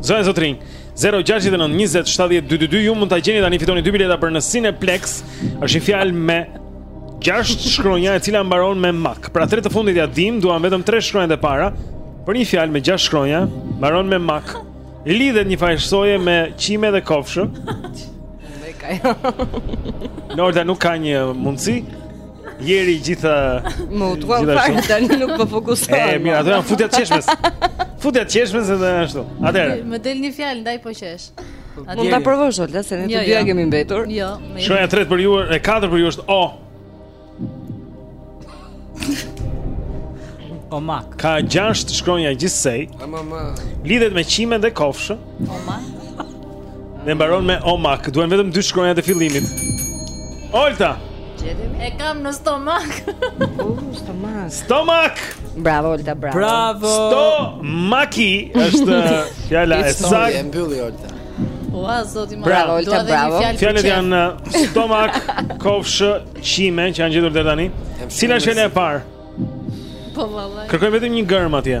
Zonja zotërinj 0692070222 ju mund ta gjeni tani fitoni dy bileta për në Cineplex. Është një fjalë me gjashtë shkronja e cila mbaron me mak. Pra tre të fundit ia dimë, duam vetëm tre shkronjat e para. Për një fjalë me gjashtë shkronja, mbaron me mak. Lidhet në një farë soji me qime dhe kofshë. Nuk ka. Olta nuk ka një mundësi. Jeri gjithë Më u tua fare tani nuk po fokusohem. E mirë, ato janë futja të qeshmes. Futja të qeshmes edhe ashtu. Atëherë. Më del një fjalë ndaj po qesh. Mund ta provosh Olta, se ne të jo, dyja jo. kemi mbetur. Jo. Shkronja e tretë për ju, e katërt për ju është O. Omak. Ka gjashtë shkronja gjithsej. Lidhet me qime dhe kofshë. Omak. Dhe mbaron me omak, duhen vetëm dy shkronjat e fillimit. Olta. E kam në stomak. Uh, stomak. Stomak. Bravo Olta, bravo. Bravo. Stomaki është fjala e saktë. E mbylli Olta. Ua, zoti im, bravo, Olta, bravo. Fjalët janë uh, stomak, kofshë, qime që janë gjetur deri tani. Cila është fjala e parë? Po vallai. Kërkoj vetëm një gërmë atje.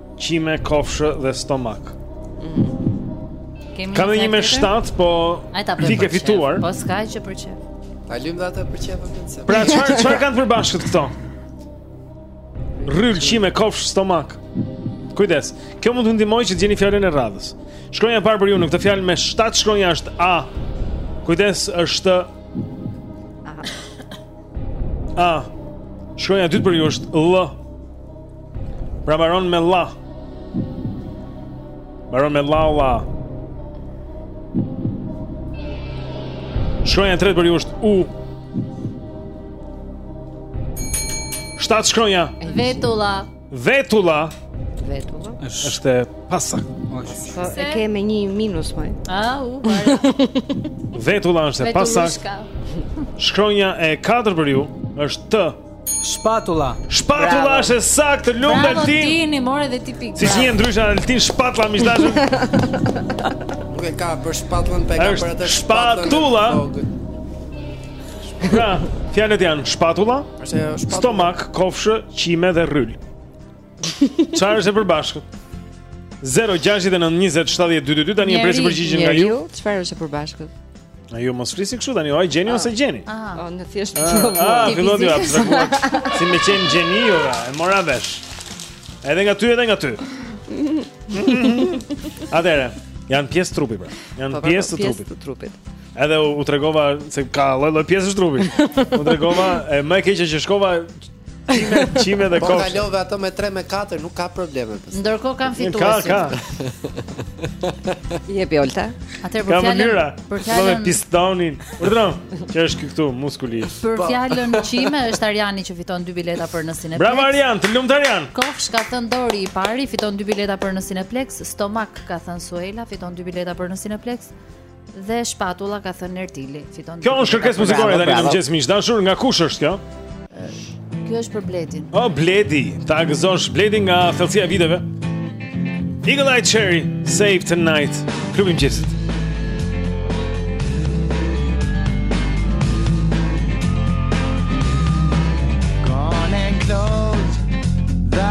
Qime, kofshë dhe stomak. Mm. Kemi Kam një me shtatë, po ti ke fituar. Po s'ka që për qejf. A lëm dhe ata për qejf apo se. Pra çfarë çfarë kanë të përbashkët këto? Rryl qime, kofshë, stomak. Kujdes. Kjo mund të ndihmojë që të gjeni fjalën e radhës. Shkronja e parë për ju në këtë fjalë me shtatë shkronja është A. Kujdes, është A. A. Shkronja e dytë për ju është LL. Pra mbaron me lla. Mbaron me lla, lla. Shkronja e tretë për ju është U. Shtatë shkronja. Vetulla. Vetulla. Vetulla. Është e pasaktë. Po e ke me një minus më. Ah, u. Vetulla është e pasaktë. Shkronja e katërt për ju është T. Shpatulla. Shpatulla është e saktë, të lumtë Altin. Bravo Altini, more dhe ti pikë. Siç i thonë ndryshe Altin shpatla miq të dashur. Nuk e ka për shpatullën, po e ka për atë shpatullën. Shpatulla. Pra, fjalët janë shpatulla, stomak, kofshë, qime dhe rryl. Çfarë është e përbashkët? 0692070222 tani e presim përgjigjen nga ju. Çfarë është e përbashkët? A ju mos flisni kështu tani, o e gjeni o s'e gjeni? Ah, oh, në thjesht ah, provu. Ah, fillon të abstrahuat. Si më qen gjeni ju, e mora vesh. Edhe nga ty, edhe nga ty. Atëre, janë pjesë trupi pra. Janë po, po, po, pjesë të trupit. Pjesë të trupit. Edhe u, u tregova se ka lloj lloj pjesësh trupi. U tregova e më e keqja që shkova qime, qime dhe Po kofshë. kalove ato me 3 me 4 nuk ka probleme. po. Ndërkohë kam fituesin. Ka, ka. Jepi Olta. Atëherë Ka për fjalën mënyra. për Ka me fjalën pistonin. Urdhëron. Që është ky këtu muskuli. për fjalën qime është Arjani që fiton dy bileta për në Cineplex. Bravo Arjan, të lumtë Arjan. Kofshë ka thënë Dori i pari, fiton dy bileta për në Cineplex, Stomak ka thënë Suela, fiton dy bileta për në Cineplex. Dhe shpatulla ka thënë Nertili, fiton. Kjo është kërkesë muzikore tani në mëngjes miq të dashur, nga kush është kjo? Kjo është për Bledin. O oh, Bledi, ta gëzosh Bledi nga thellësia e viteve. Eagle Eye Cherry, Save Tonight. Klubi i mëngjesit.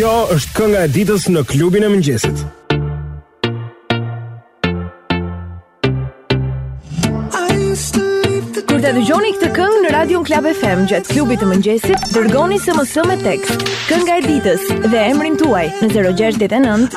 Kjo është kënga e ditës në klubin e mëngjesit. Kur të dëgjoni këtë këngë në radion Klab FM gjatë klubit të mëngjesit, dërgoni SMS me tekst Kënga e ditës dhe emrin tuaj në 069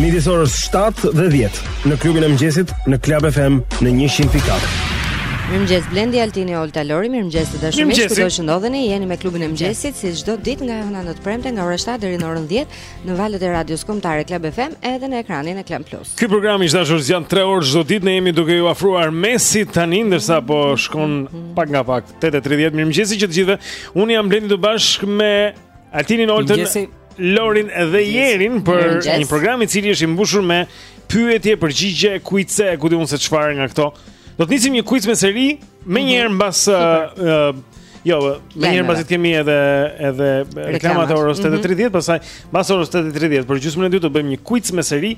Midis orës 7 dhe 10 në klubin e mëngjesit në Club FM në 100.4. Mirëmëngjes Blendi Altini Olta Lori, mirëmëngjes të dashur miq, kudo që ndodheni, jeni me klubin e mëngjesit si çdo ditë nga hëna në të premte nga ora 7 deri në orën 10 në valët e radios kombëtare Club FM edhe në ekranin e Klan Plus. Ky program i dashur zgjat 3 orë çdo ditë, ne jemi duke iu afruar mesit tani ndërsa po shkon pak nga pak 8:30. Mirëmëngjesi të gjithëve. Unë jam Blendi, bashkë me Altinin Oltën, Lorin dhe Jerin për një program i cili është i mbushur me pyetje, përgjigje, kuize, ku di unë se çfarë nga këto. Do të nisim një kuiz me seri menjëherë mhm. mbas uh, jo, menjëherë mbas, të kemi edhe edhe reklamat e orës 8:30, mhm. pastaj mbas orës 8:30 për gjysmën e dytë do bëjmë një kuiz me seri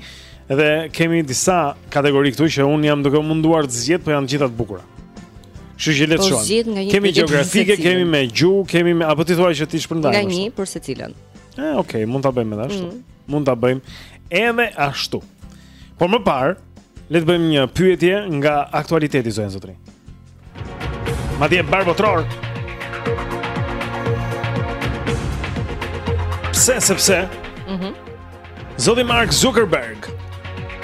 dhe kemi disa kategori këtu që unë jam duke u munduar të zgjedh, po janë të gjitha të bukura. Kështu që le të po shohim. Kemi gjeografike, kemi me gjuhë, kemi me apo ti thua që t'i shpërndaj. Nga një për secilën. Eh, okay, mund ta bëjmë edhe ashtu. Mm -hmm. Mund ta bëjmë edhe ashtu. Por më parë, le të bëjmë një pyetje nga aktualiteti zonja, zotërinj. Madje mbarëbotëror. Pse sepse? Mhm. Mm Zoti Mark Zuckerberg.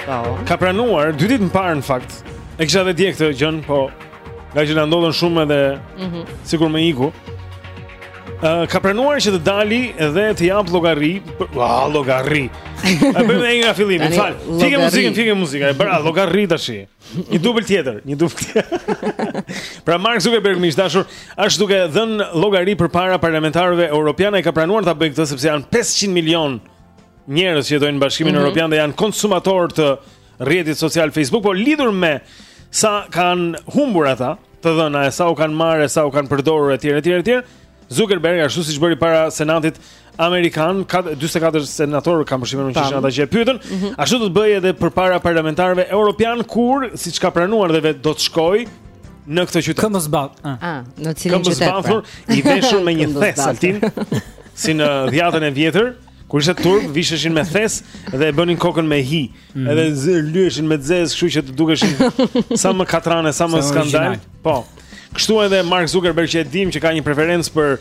Oh. Ka pranuar dy ditë më parë në fakt. E kisha edhe dje këtë gjën, po ngaqë na ndodhën shumë edhe mm -hmm. sikur më iku. Uh, ka pranuar që të dali edhe të jap llogari, ah llogari. E bëjmë edhe një nga fillimi, fal. Fikë muzikën, fikë muzikën. E bëra llogari tash. Një dubël tjetër, një dubël tjetër. pra Mark Zuckerberg miq të dashur, është duke dhënë llogari përpara parlamentarëve europianë, ai ka pranuar ta bëjë këtë sepse janë 500 milion njerëz që jetojnë në Bashkimin mm -hmm. Europian dhe janë konsumatorë të rrjetit social Facebook, por lidhur me sa kanë humbur ata të dhëna e sa u kanë marrë, sa u kanë përdorur etj etj etj. Zuckerberg ashtu siç bëri para Senatit amerikan, 44 senatorë kam përshtypjen që ishin ata që e pyetën. Mm -hmm. Ashtu do të bëjë edhe përpara parlamentarëve europian kur, siç ka pranuar dhe vetë do të shkojë në këtë qytet. Këmbëzbath. Ah. ah, në cilin qytet? Këmbëzbathur, pra? i veshur me një thes, Altin, si në dhjatën e vjetër, kur ishte turp, visheshin me thes dhe e bënin kokën me hi. Mm. Edhe zi, lyheshin me zezë, kështu që të dukeshin sa më katrane, sa më skandal. Po. Kështu edhe Mark Zuckerberg që e dim që ka një preferencë për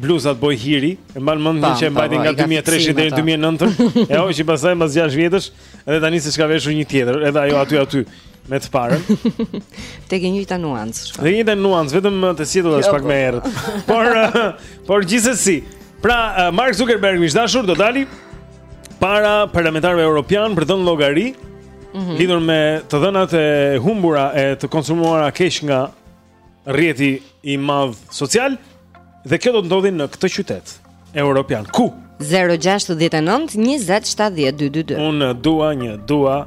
bluzat bojë hiri, e mban mend një që e mbajti nga 2003 deri në 2009. E hoqi pastaj pas 6 vjetësh, edhe tani seç ka veshur një tjetër, edhe ajo aty aty me të parën. Tek e njëjta nuancë. Tek e njëjta nuancë, vetëm uh, të sjellë është jo, pak po. më errët. Por uh, por gjithsesi, pra uh, Mark Zuckerberg miq të dashur do dali para parlamentarëve europianë për të dhënë llogari mm -hmm. lidhur me të dhënat e humbura e të konsumuara keq nga rrjeti i madh social dhe kjo do të ndodhi në këtë qytet europian. Ku? 069 20 70 222. Unë dua një dua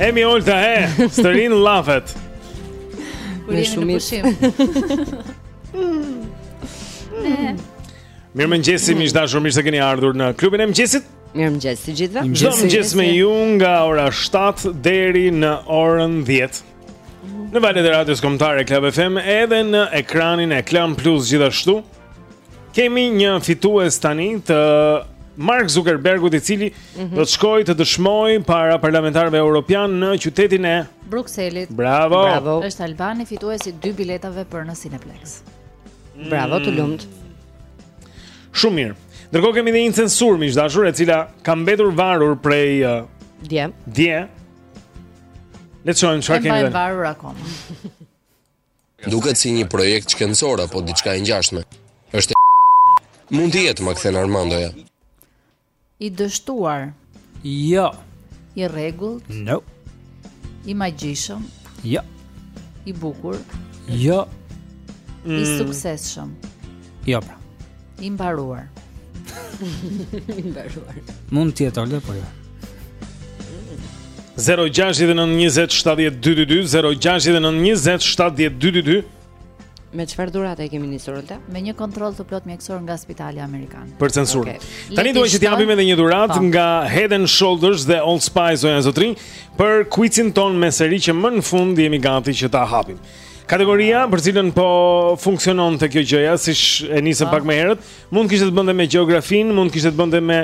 Emi Olta e, s'të rrinë llafet Me shumit Mirëmëngjesi, miq të dashur, mirë se keni ardhur në klubin e mëngjesit Mirëmëngjesi gjithëve Çdo mëngjes me ju nga ora 7 deri në orën 10 Në valët e radios kombëtare Club FM edhe në ekranin e Klan Plus gjithashtu Kemi një fitues tani të Mark Zuckerbergut i cili mm -hmm. do të shkojë të dëshmojë para parlamentarëve europianë në qytetin e Brukselit Bravo, Bravo. është Albani fituesi i dy biletave për në Cineplexx mm. Bravo të lumtë Shumë mirë Ndërkohë kemi dhe një censurë miq të dashur e cila ka mbetur varur prej uh, Dje Dje Le të shohim çfarë kemi. Na mbeti varur akoma. Duket si një projekt shkencor apo diçka e ngjashme. Është e... Mund të jetë, më kthen Armandoja. I dështuar. Jo. I rregullt? No. I magjishëm? Jo. I bukur? Jo. I mm. suksesshëm? Jo. Pra. I mbaruar. I mbaruar. Mund të jetë Olta po jo. 0692070222 0692070222 Me çfarë dhurate e kemi nisur Olta? Me një kontroll të plotë mjekësor nga Spitali Amerikan. Për censurën. Okay. Tani duhet që t'i japim edhe një dhuratë po. nga Head and Shoulders dhe Old Spice Zonjën a Zotërinë për quizin tonë me seri që më në fund jemi gati që ta hapim. 0692070222 Kategoria për cilën po funksiononte kjo gjëja, siç e nisëm pa. Po. pak më herët, mund të kishte të bënte me gjeografinë, mund të kishte të bënte me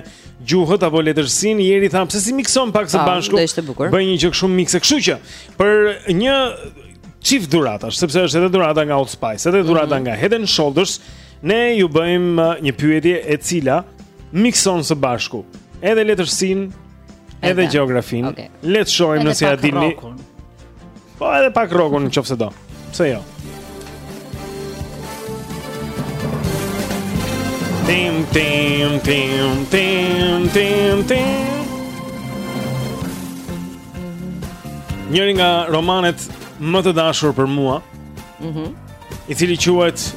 gjuhët apo letërsinë, Jeri tha, pse s'i mikson pak së po, bashku, bëj një gjë shumë mikse, kështu që, për një çift dhuratash, sepse është edhe dhurata nga Old Spice, edhe dhurata mm -hmm. nga Head and Shoulders, ne ju bëjmë uh, një pyetje e cila mikson së bashku, edhe letërsinë, Edhe gjeografinë okay. Le të shohim nëse ia dini Po edhe pak rokun në qofë se do Pse jo Tim, tim, tim, tim, tim, tim Njëri nga romanet më të dashur për mua mm -hmm. I cili quhet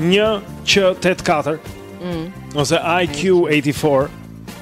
Një që 8-4 mm. Ose IQ-84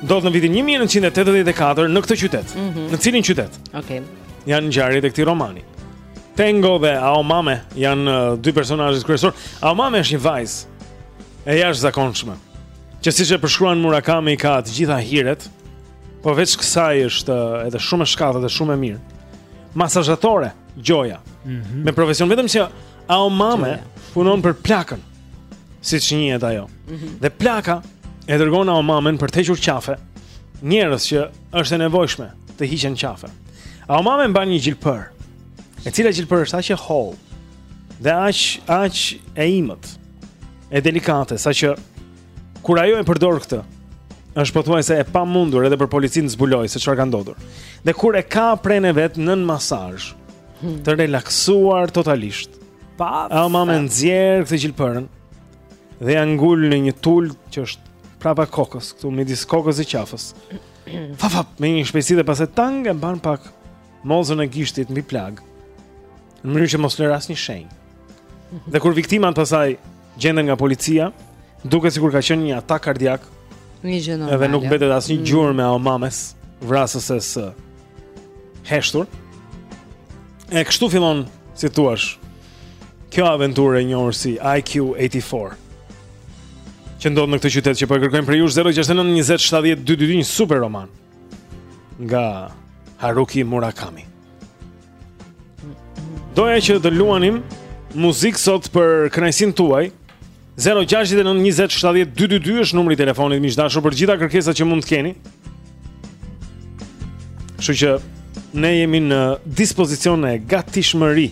Ndodh në vitin 1984 në këtë qytet. Mm -hmm. Në cilin qytet? Okej. Okay. Janë ngjarjet e këtij romani. Tengo dhe Aomame janë uh, dy personazhe kryesorë. Aomame është një vajzë e jashtëzakonshme. Që siç e përshkruan Murakami i ka të gjitha hiret, po veç kësaj është uh, edhe shumë e shkathët dhe shumë e mirë. Masazhatore, gjoja. Mm -hmm. Me profesion vetëm që Aomame punon për plakën. siç njihet ajo. Mm -hmm. Dhe plaka e dërgon Aomamen për të hequr qafe. Njerëz që është e nevojshme të hiqen qafe. Aomame mban një gjilpërë. E cila gjilpërë është aq e hollë dhe aq aq e imët. E delikate, saqë kur ajo e përdor këtë, është pothuajse e pamundur edhe për policinë të zbulojë se çfarë ka ndodhur. Dhe kur e ka prenë e vet nën masazh, hmm. të relaksuar totalisht. Pa. Aomame e nxjerr këtë gjilpërën dhe ia ngul në një tul që është prapa kokës, këtu midis kokës e qafës. Fa fa, me një shpejtësi dhe pastaj tang e mban pak mollëzën e gishtit mbi plagë. Në mënyrë që mos lërë asnjë shenjë. Dhe kur viktimat pastaj gjenden nga policia, duket sikur ka qenë një atak kardiak, Një gjë normale. edhe nuk mbetet asnjë gjurmë e Aomames, vrasëses së heshtur. E kështu fillon, si thuash, kjo aventurë e njohur si IQ84. Që ndodh në këtë qytet që po e kërkojmë prej jush 069 20 70 222 një super roman nga Haruki Murakami. Doja që të luanim muzikë sot për kënaqësinë tuaj, 069 20 70 222 është numri i telefonit miq të dashur për të gjitha kërkesat që mund të keni. Kështu që ne jemi në dispozicion e gatishmëri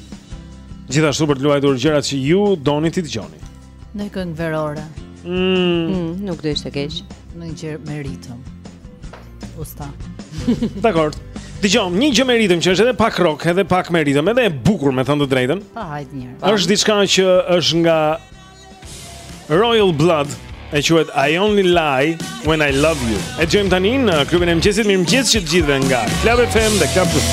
gjithashtu për të luajtur gjërat që ju doni t'i dëgjoni. Një këngë verore. Mm. Mm, nuk do ishte keq. Në një gjë me ritëm. Usta. Dakord. Dëgjojmë, një gjë me ritëm që është edhe pak rock, edhe pak me ritëm, edhe e bukur me thënë të drejtën. Pa hajt mirë. Është diçka që është nga Royal Blood e quhet I Only Lie When I Love You. E dëgjojmë tani në klubin e mëngjesit, mirëmëngjes të gjithëve nga Club FM dhe Club Plus.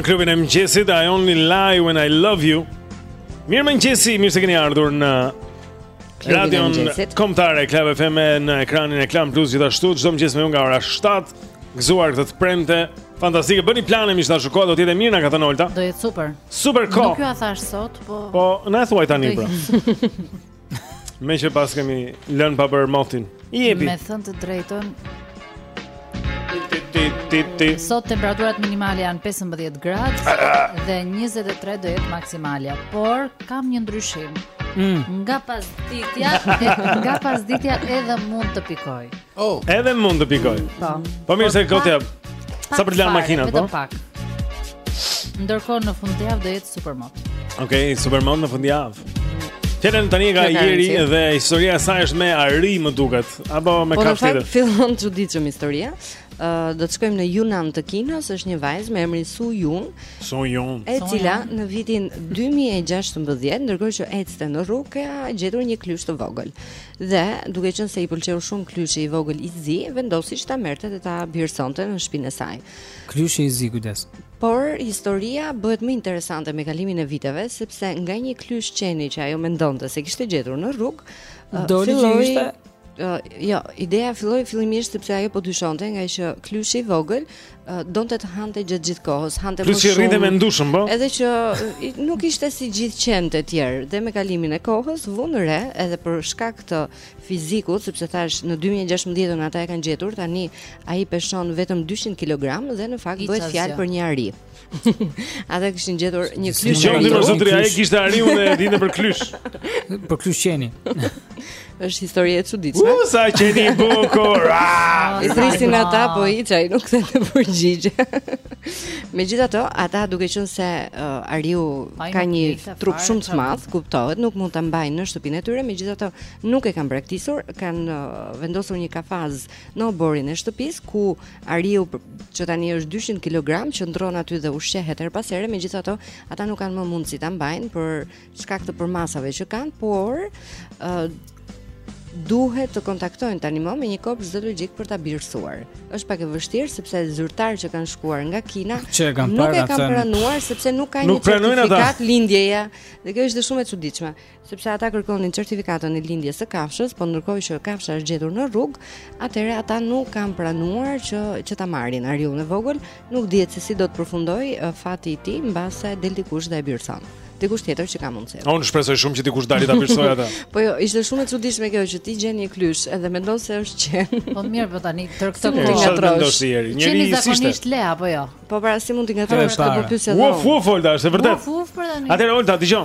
në klubin e mëngjesit I only lie when I love you Mirë mëngjesi, mirë se keni ardhur në Radion Kombëtare Club FM në ekranin e Klan Plus gjithashtu çdo mëngjes me ju nga ora 7 gëzuar këtë të premte fantastike bëni plane meqë tash koha do të jetë mirë na ka thënë Olta do jetë super super kohë nuk jua thashë sot po po na e thuaj tani pra meqë paskemi lënë pa bërë motin i jepi me thënë të drejtën Sot temperaturat minimale janë 15 gradë ah, ah. dhe 23 do jetë maksimale, por kam një ndryshim. Mm. Nga pasditja, nga pasditja edhe mund të pikojë. Oh, edhe mund të pikojë. Po. Po mirë se kotja. Sa për të larë makinat, po? Pak. Ndërkohë në fundjavë do jetë super mot. Okej, okay, super mot në fundjavë. Fjalën tani e ka Jeri dhe historia e saj është me ari më duket. Apo me kafshë. Po në fakt fillon çuditshëm historia. Ë uh, do të shkojmë në Yunnan të Kinës, është një vajzë me emrin Su Yun. Su Yun. E cila në vitin 2016, ndërkohë që ecte në rrugë, ka gjetur një klysh të vogël. Dhe, duke qenë se i pëlqeu shumë klyshi i vogël i zi, vendosi që ta merrte dhe ta birësonte në shtëpinë e saj. Klyshi i zi kujdes. Por historia bëhet më interesante me kalimin e viteve, sepse nga një klysh qeni që ajo mendonte se kishte gjetur në rrugë, Doli që ishte uh, jo, ideja filloi fillimisht sepse ajo po dyshonte ngaqë klyshi i vogël uh, donte të hante gjatë gjithë kohës, hante më shumë. Klyshi rrinte me ndushëm, po. Edhe që nuk ishte si gjithë qentë e tjerë dhe me kalimin e kohës vunë re edhe për shkak të fizikut, sepse thashë në 2016-ën ata e kanë gjetur, tani ai peshon vetëm 200 kg dhe në fakt bëhet fjalë për një ari. Ata kishin gjetur një klysh. Jo, më thonë zotëri, ai kishte ariun e dinte për klysh. Për klysh qeni. Është histori e çuditshme. U sa qen i bukur. Ah! I thrisin ata po i çaj, nuk u përgjigjej. Megjithatë, ata duke qenë se uh, ariu ka një trup shumë të madh, kuptohet, nuk mund ta mbajnë në shtëpinë e tyre, megjithatë nuk e kanë braktisur, kanë uh, vendosur një kafaz në oborrin e shtëpisë ku Ariu që tani është 200 kg qëndron aty dhe ushqehet herë pas here, megjithatë ata nuk kanë më mundësi ta mbajnë për shkak të përmasave që kanë, por ë uh, duhet të kontaktojnë tanimë me një kopsht zoologjik për ta birësuar. Është pak e vështirë sepse zyrtarë që kanë shkuar nga Kina që kanë nuk e kanë pranuar sepse nuk ka nuk një certifikatë lindjeje dhe kjo është shumë e çuditshme. sepse ata kërkonin certifikatën e lindjes së kafshës, po ndërkohë që kafsha është gjetur në rrugë, atëherë ata nuk kanë pranuar që që ta marrin ariun e vogël, nuk dihet se si do të përfundojë fati i tij mbase del dikush dhe e birson. Dikush tjetër që ka mundësi. Unë shpresoj shumë që dikush të dalë ta birsojë atë. po jo, ishte shumë e çuditshme kjo që ti gjen një klysh edhe mendon se është qen. po mirë, po tani tër këtë kohë ngatërrosh. Qeni zakonisht leh apo jo? Po para si mund të ngatërrosh këtë po pyesja. Uf, uf, Olta, është vërtet. Uf, uf, për tani. Atëherë Olta, dëgjo.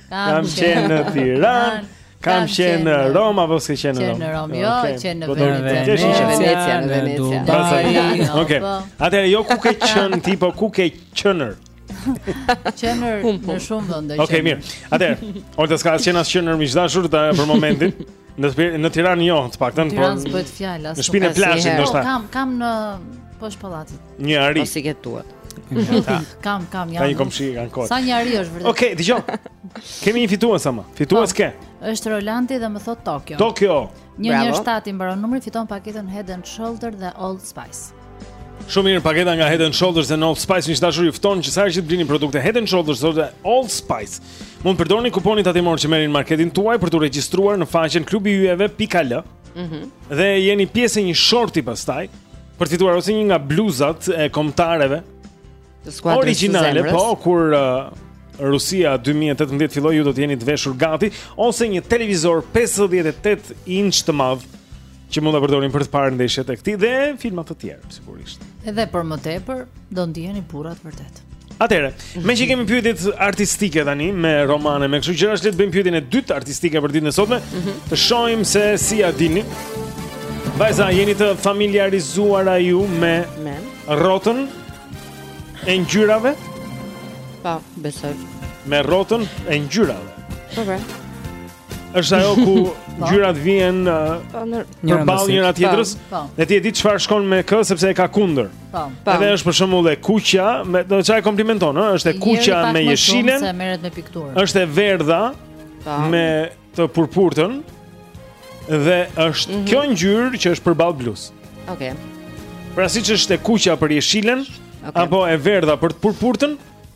Ka qen në Tiranë. Ke qenë në Romë apo s'ke qenë në Romë? Qenë në Romë, jo, qenë në Venecia. Qenë në Venecia, në Venecia. Okej. Po. Atëherë jo ku ke qenë ti, po ku ke qenër? Qenër në shumë vende. Okej, mirë. Atëherë, Olta s'ka qenë as qenër miq të dashur ta për momentin. Në në Tiranë jo, të paktën, por. Në Tiranë s'bëhet fjalë as. Në shpinë e plazhit ndoshta. Po, kam kam një poshtë pallatit. Një ari. Po si ke thua. kam, kam, jam. Ka një komshi, kanë kohë. Sa një ari është vërtet. Okej, okay, dëgjo. Kemi një fitues ama. Fitues po, ke. Është Rolandi dhe më thotë Tokyo. Tokyo. Një një shtatë i mbaron numrin, fiton paketën Head and Shoulder dhe Old Spice. Shumë mirë, paketa nga Head and Shoulders dhe Old Spice miq të dashur ju fton që sa herë që të blini produkte Head and Shoulders ose Old Spice. Mund të përdorni kuponin tatimor që merrni në marketin tuaj për t'u regjistruar në faqen klubiyjeve.al. Mhm. Mm dhe jeni pjesë e një shorti pastaj Për të fituar ose një nga bluzat e kombëtareve të skuadrës origjinale, që kur uh, Rusia 2018 të fillojë ju do të jeni të veshur gati ose një televizor 58 inç të madh që mund ta përdorni për të parë ndeshjet e këtij dhe filma të tjerë sigurisht. Edhe për më tepër do ndiheni burra të vërtetë. Atëherë, meqë kemi pyetjet artistike tani me romane, me kështu gjëra le të bëjmë pyetjen e dytë artistike për ditën e sotme, mm -hmm. të shohim se si ia dilni. Vajza, jeni të familiarizuar a ju me me rrotën e ngjyrave? Po, besoj. Me rrotën e ngjyrave. Po, po. Është ajo ku po. ngjyrat vijnë uh, po, në ballë njëra tjetrës. Po, dhe ti e di çfarë shkon me kë sepse e ka kundër. Po. po. Edhe është për shembull e kuqja, me çfarë e komplimenton, ëh, është e kuqja me jeshilën. Është merret me pikturë. Është e verdha po. me të purpurtën dhe është mm -hmm. kjo ngjyrë që është përballë blusë. Okej. Okay. Pra siç është e kuqja për jeshilën okay. apo e verdha për të purpurtën,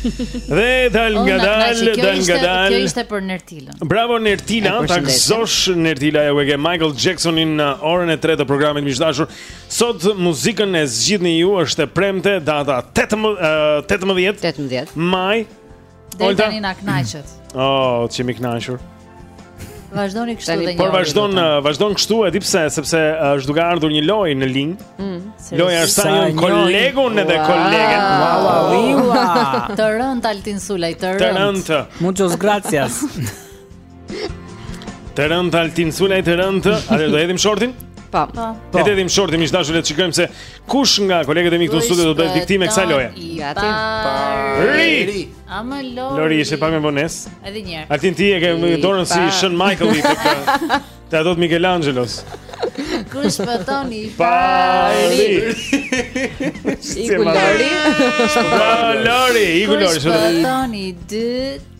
Dhe dal nga dal, dal nga dal. Kjo ishte për Nertilën. Bravo Nertila, ta gëzosh Nertila ja ku e ke Michael Jacksonin në uh, orën e 3 të programit miq të dashur. Sot muzikën e zgjidhni ju është e premte data 18 18 uh, maj Deri tani na kënaqët. Oh, jemi kënaqur. Vazhdoni kështu dhe një. Por vazhdon, uh, vazhdon kështu, e di pse, sepse uh, është duke ardhur një lojë në linjë. Mm, Loja është sa njeh kolegun edhe kolegen. Wow, Të rëndë Altin Sulaj, të rëndë. Të rëndë. Muchas gracias. Të rëndë Altin Sulaj të rëndë A ta hedhim shortin? Po. po Le të hedhim shortin miq të dashur le të shikojmë se Kush nga kolegët e mi këtu në studio Do të jetë viktimë e kësaj loje Ri Amë Lori Lori ishe pa me bonus Edhe një herë Altin ti e ke më dorën si Shën Michael i Te ato të Michelangelos Kush shpëton i pari Iku Lori Iku Lori Kush shpëton i dyti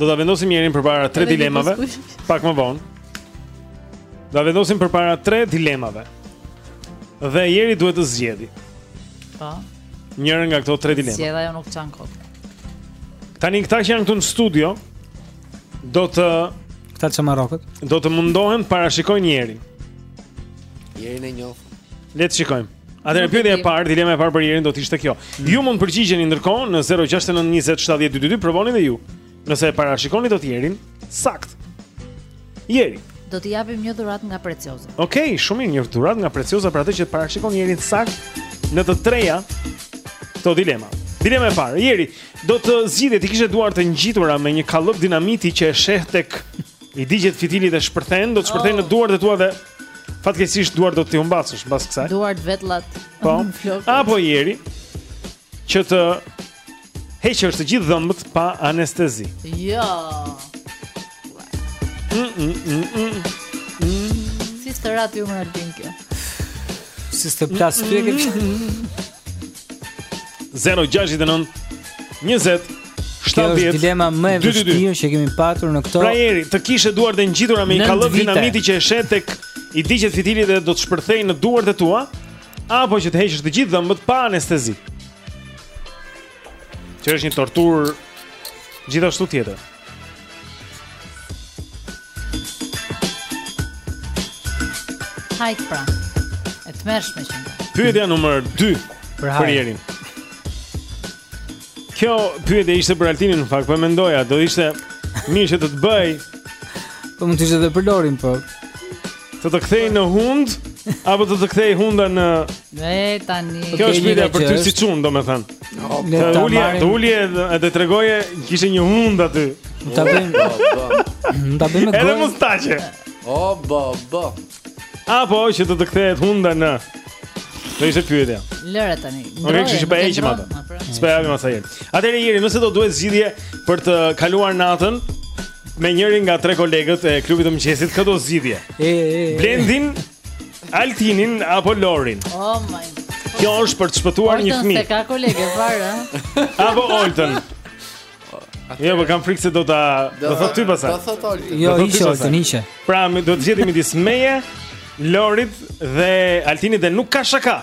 Do ta vendosim Jerin përpara tre dilemave. Pak më vonë. Do ta vendosim përpara tre dilemave. Dhe Jeri duhet të zgjedhë. Po. Njërën nga këto tre dilema. Zgjedh ajo nuk qan kot. Tani këta që janë këtu në studio do të këta që marrokë, do të mundohen të parashikojnë Jerin. Jerin e njoh. Le të shikojmë. Atëherë pyetja e parë, dilema e parë për Jerin do të ishte kjo. Mm. Ju mund të përgjigjeni ndërkohë në 0692070222, provoni dhe ju. Nëse e parashikoni dot Jerin saktë. Jeri. Do t'i japim një dhuratë nga Preciosa. Okej, okay, shumë mirë, një dhuratë nga Preciosa për atë që parashikon Jerin saktë në të treja këto dilema. Dilema e parë, Jeri, do të zgjidhje t'i kishe duar të ngjitura me një kallëp dinamiti që e sheh tek I digjet fitili dhe shpërthen, do të shpërthen oh. në duart e tua dhe fatkeqësisht duart do t'i humbasësh mbas kësaj. Duart vetullat. Po. Apo Jeri që të heqësh të gjithë dhëmbët pa anestezi. Jo. Mm, mm, mm, mm. mm. Si të ra ty në mendje kjo? Si të plasë pjekë? Mm, mm, mm. 069 20 70 dilema më e vështirë që kemi patur në këto. Pra Jeri, të kishe duart e ngjitura me një kallëp dinamiti që e sheh tek i digjet fitili dhe do të shpërthejë në duart e tua, apo që të heqësh të gjithë dhëmbët pa anestezi. Që është një torturë gjithashtu tjetër. Hajt pra. E tmerrshme qenka. Pyetja numër 2 për, për Jerin. Kjo pyetje ishte për Altinin, në fakt, por po mendoja, do ishte mirë që të të bëj. Po mund të ishte dhe për Lorin, po. Të të kthej në hund apo të të kthej hunda në Ne tani. Kjo është pyetja për ty si çun, domethënë. Ne ta ulje, të ulje e të tregoje kishte një hund aty. Ta bëjmë. Po, po. Ta bëjmë me gojë. Edhe mustaqe. O bo bo. Apo që do të kthehet hunda në. Do ishte pyetja. Lëre tani. Okej, okay, po e heqim atë. Pra. S'po javim asaj. Atëherë Jeri, nëse do duhet zgjidhje për të kaluar natën, me njërin nga tre kolegët e klubit të mëngjesit kë do zgjidhje. Blendin, Altinin apo Lorin. Oh my god. Kjo është për të shpëtuar një fëmijë. Oltën ka kolegë fare. Apo Oltën. Jo, po kam frikë se do ta do thot ty pastaj. Do thot Oltën. Jo, hiq Oltën, hiq. Pra, duhet të zgjedhë midis meje, Lorit dhe Altinit dhe nuk ka shaka.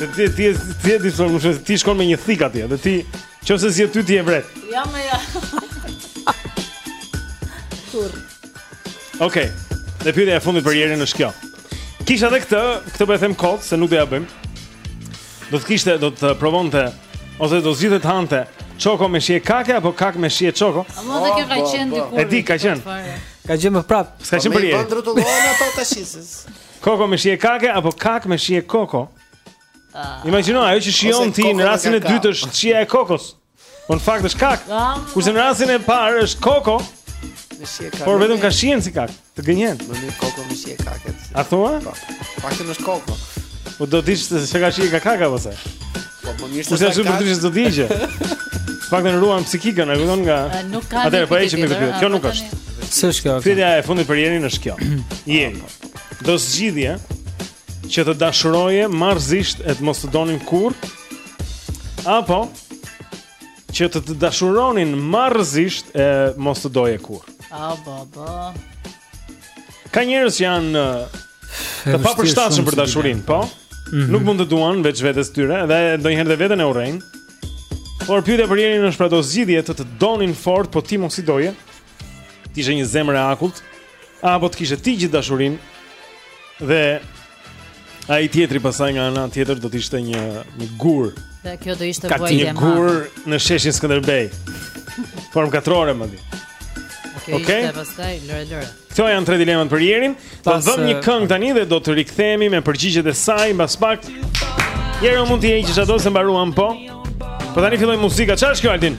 Ti ti ti ti ti son më shumë ti shkon me një thik atje dhe ti nëse s'je ti ti e vret. Ja më ja. Tur. Okej. Ne pyetja e fundit për Jerin është kjo. Kisha edhe këtë, këtë po e them kot se nuk do ja bëjmë. Do të kishte do të provonte ose do zgjidhte të hante koko me shije kake apo kak me shije koko. A mund të kjo ka qenë dikur? E di ka qenë. Ka qenë më parë. S'ka qenë për Jerin. Po më vëndrutullon ato tashises. Koko me shije kake apo kak me shije koko? Ah. Imagjino ajo që shijon ti në rastin e dytë është shija e kokos. Po në fakt është kak. Ah. Kurse në rastin e parë është koko. Me shije kake. Por vetëm ka shijen si kak, të gënjen. Më mirë koko me shije kake. A thua? Po. Fakti është koko. Po do dish se çfarë shije ka kaka apo sa? Po po mirë se. Kurse ashtu për të dish gjë. Pak të ruan psikikën, e kupton nga. Nuk ka. Atëherë po e heqim këtë. Kjo nuk është. S'është kjo. Pyetja e fundit për Jerin është kjo. Jeri. Po. Do zgjidhje që të dashuroje marrëzisht e të mos të donin kurr apo që të të dashuronin marrëzisht e mos të doje kurr. Ah, bo, bo. Ka njerëz që janë eh, të papërshtatshëm për dashurinë, po? Mm -hmm. Nuk mund të duan veç vetes tyre dhe ndonjëherë dhe veten e urrejnë. Por pyetja për Jerin është pra do zgjidhje të të donin fort, po ti mos i doje, Të ishe një zemër e akullt, apo të kishe ti gjithë dashurin dhe ai tjetri pastaj nga ana tjetër do të ishte një, një gur. Dhe kjo do ishte vuajtje e madhe. Një gur në sheshin Skënderbej. Form katrore, më di. Kjo okay. ishte pastaj, lëre, lëre. Këto janë tre dilemat për Jerin. Do të vëmë një eh, këngë tani dhe do të rikthehemi me përgjigjet e saj, mbas pak. Jeri mund të jenë që që ato se mbaruan po. Po tani filloj muzika, ça është kjo Altin?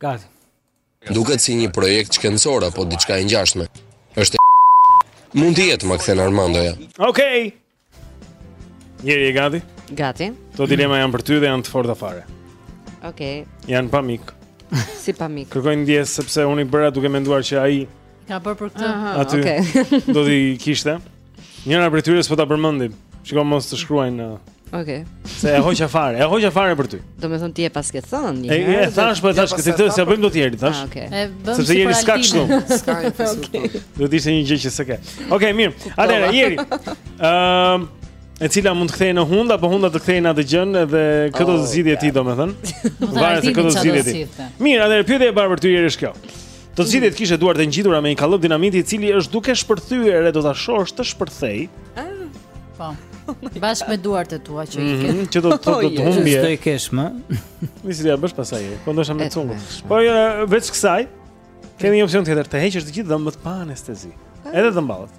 Gati. Duket si një projekt shkencor apo diçka e ngjashme. Është Mund të jetë makthi Armandoja. Okej. Okay. Jeri je gati? Gati. Këto dilema janë për ty dhe janë të forta fare. Okej. Okay. Janë pa mik. Si pa mik. Kërkoj ndjes sepse unë i bëra duke menduar që ai ka bërë për këtë. Okej. Okay. do t'i kishte. Njëra prej tyre s'po ta përmendim. Shikoj mos të shkruajnë në uh, Okej. Okay. Se e hoqa fare, e hoqa fare për ty. Domethënë ti e paske thënë një herë. E, e thash, po e thash këtë të, s'e bëjmë dot Jeri, thash. Ah, okej. Okay. Sepse jeri s'ka kështu. S'ka një pesë. Do të ishte një gjë që s'ka. Okej, okay, mirë. Atëherë jeri. Ëm ehm, E cila mund të kthej në hund apo hunda të kthej në atë gjën dhe kë do oh, zgjidhje ti domethën. Varet se kë do zgjidhje ti. Mirë, atëherë pyetja e parë për ty është kjo. Do zgjidhje të kishe duart të ngjitura me një kallëp dinamiti i cili është duke shpërthyer e do ta shohësh të shpërthej. Po. Bashkë me duart e tua që i ke. Mhm, Që do të thotë do të S'do humbje. t'i kesh më. Ti si t'ja bësh pasaj. Po ndoshta me E, cungu. e, Po e, veç kësaj kemi një opsion tjetër, të heqësh të gjithë dhëmbët pa anestezi. Edhe dhëmballet.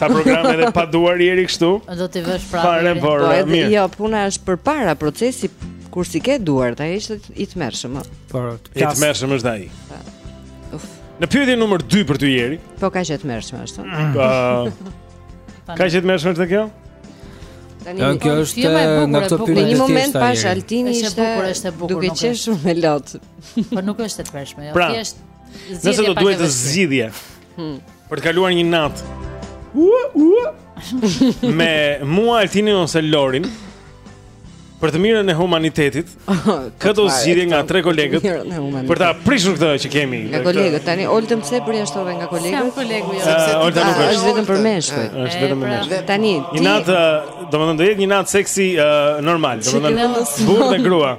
Sa programe dhe pa duar jeri kështu? Do t'i vësh prapë. Fare por po, edhe, mirë. Jo, puna është përpara procesi kur s'i ke duart, do ishte i tmerrshëm. Po, i tmerrshëm është ai. Po. Në pyetje numër 2 për ty jeri. Po ka qenë tmerrshëm ashtu. Po. Ka qenë tmerrshëm të kjo? Tani ja, kjo është jo, nga këto pyetje. Në një moment pash Altini ishte bukur, është bukur. Duke qeshur me lot. Po nuk është e tmerrshme, jo, pra, thjesht. Nëse do duhet të zgjidhje. Hmm. Për të kaluar një natë. Ua, ua. Me mua Altinin ose Lorin. Për të mirën e humanitetit, kë do zgjidhje nga tre kolegët. Për ta prishur këtë që kemi. Nga kolegët tani Oltën pse përjashtove nga kolegët? Jam kolegu jo. Olta nuk është. Është vetëm për meshkuj. Është vetëm për meshkuj. Tani ti. Një natë, domethënë do jetë një natë seksi normal, domethënë burrë dhe grua.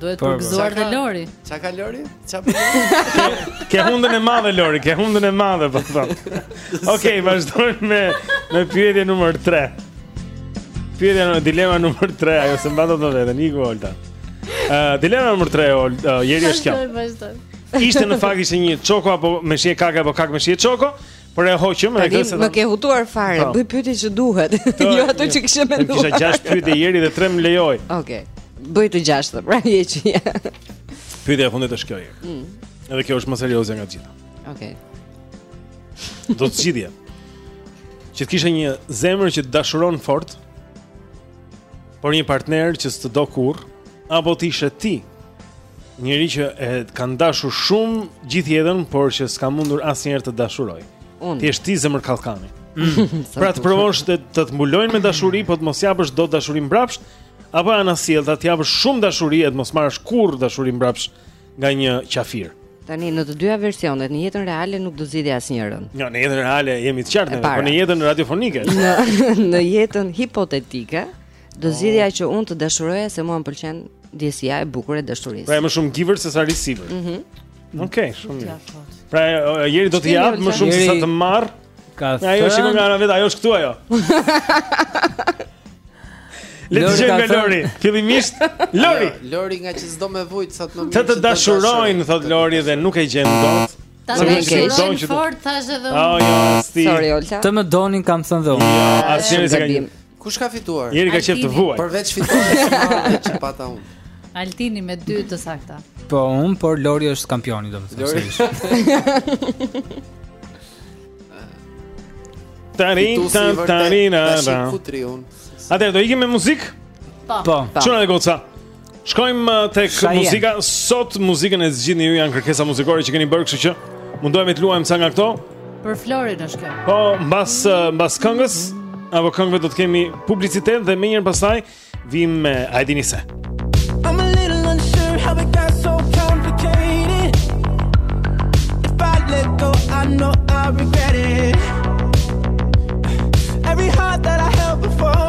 Duhet të gëzuar dhe Lori. Çka ka Lori? Çka po? Ke hundën e madhe Lori, ke hundën e madhe po thon. Okej, vazhdojmë me me pyetjen numër 3. Pyetja në dilema numër 3, ajo s'e mban dot veten, iku Olta. Ë, dilema numër 3, Ol, uh, jeri është kjo. Ishte në fakt ishte një çoko apo me shije kaka apo kak me shije çoko Por e hoqëm edhe këtë. Më ke hutuar fare. Po. Bëj pyetjet që duhet. Jo ato që kishe menduar. Kisha gjashtë pyetje Jeri dhe tre më lejoi. Okej. Bëj të gjashtë, pra je që ja. Pyetja e fundit është kjo. Mm. Edhe kjo është më serioze nga të gjitha. Okej. Do të zgjidhje. Që të kishe një zemër që dashuron fort. Por një partner që s'të do kurrë Apo t'ishe ti njeri që e kanë dashur shumë gjithë jetën, por që s'ka mundur asnjëherë të dashuroj. Unë. T'jesh ti zemër kallkani. Mm. pra të provosh të të, të mbulojnë me dashuri, po të mos japësh dot dashuri mbrapsht, apo e anasjellta të japësh shumë dashuri e të mos marrësh kurrë dashuri mbrapsht. nga një qafir. Tani në të dyja versionet, në jetën reale nuk do zgjidhja asnjërin. Jo, në jetën reale jemi të qartë, por në jetën radiofonike. Në, në jetën hipotetike do zgjidhja oh. që unë të dashuroja se mua më pëlqen ndjesia e bukur e dashurisë. Pra më shumë giver se sa receiver. Mhm. Mm Okej, okay, shumë mirë. Pra Jeri do të japë më shumë se sa të marrë. Ka thënë. Ajo shikon nga ana e vet, ajo është këtu ajo. Le të shikojmë Lori. Fillimisht Lori. Jo, Lori nga që s'do me vujt sa të më. Të të dashurojnë, thot Lori dhe nuk e gjen dot. Ta dashurojnë fort, thashë edhe. Oh, jo, sti. Sorry, Olta. Të më donin kam thënë dhe unë. Jo, asnjëri s'ka. Kush ka fituar? Jeri ka qenë të vuaj. Përveç fituar që pata unë. Altini me dy të sakta. Po un, por Lori është kampioni domethënë. Lori. Tani tan tani na. Atëherë do ikim me muzikë? Po. po. Çuna e goca. Shkojmë uh, tek Shayen. muzika. Sot muzikën e zgjidhni ju janë kërkesa muzikore që keni bërë, kështu që mundohemi të luajmë ca nga këto. Për Florin është kjo. Po, mbas uh, mbas këngës apo këngëve do të kemi publicitet dhe menjëherë pastaj vijmë me A e dini se. I'm a little unsure how it got so complicated. If I let go, I know I regret it. Every heart that I held before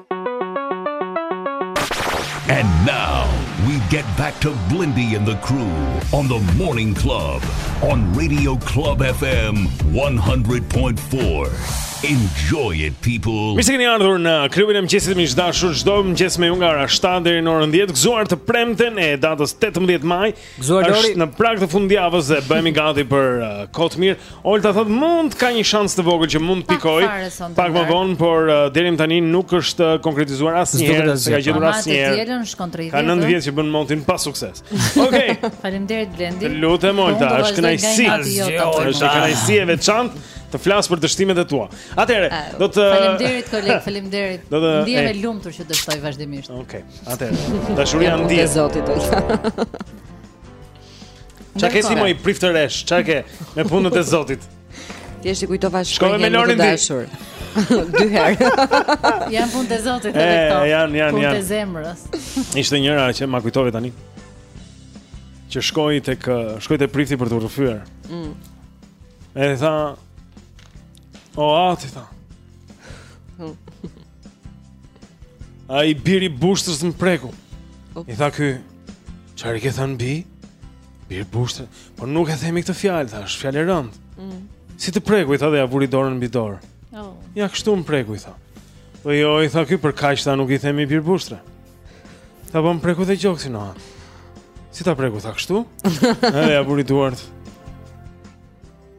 And now we get back to Blendi and the crew on the Morning Club on Radio Club FM 100.4. Enjoy it people. Mirë se keni ardhur në klubin e mëngjesit miq të dashur. Çdo mëngjes me ju nga ora 7 deri në orën 10, gëzuar të premten e datës 18 maj. Gëzuar Lori. Është në prag të fundjavës dhe bëhemi gati për uh, kohë të mirë. Olta thotë mund të ketë një shans të vogël që mund të pikojë. Pak më vonë, por uh, deri më tani nuk është uh, konkretizuar asnjëherë, s'e ka gjetur asnjëherë. Të dielën shkon 30. Ka 9 vjet që bën motin pa sukses. Okej. Okay. Faleminderit Blendi. Të lutem Olta, është kënaqësi. Është kënaqësi e veçantë të flas për dështimet e tua. Atëherë, do të Faleminderit kolegë, faleminderit. Ndihem e lumtur që dështoj vazhdimisht. Okej. Atëherë, dashuria ndje. Punë Zotit Olta. Çka ke si priftëreshë? Çka ke me punën e Zotit? Ti je kujtova shkruajën e Lorin dashur. Dy herë. Janë punë e Zotit edhe këto. Janë, janë, janë. Punë e zemrës. Ishte njëra që ma kujtove tani. Që shkoi tek shkoi te prifti për të rrëfyer. Mm. Edhe tha O, ati tha. A i biri bushtrës më preku I tha ky Çari ke thënë bi Biri bushtrës Por nuk e themi këtë fjallë Tha është fjallë e rëndë mm. Si të preku i tha dhe ja vuri dorën në bidorë oh. Ja kështu më preku i tha Po jo i tha ky për kaq tha nuk i themi biri bushtrës Tha po më preku dhe gjoksin atë Si ta preku tha kështu Edhe ja vuri duartë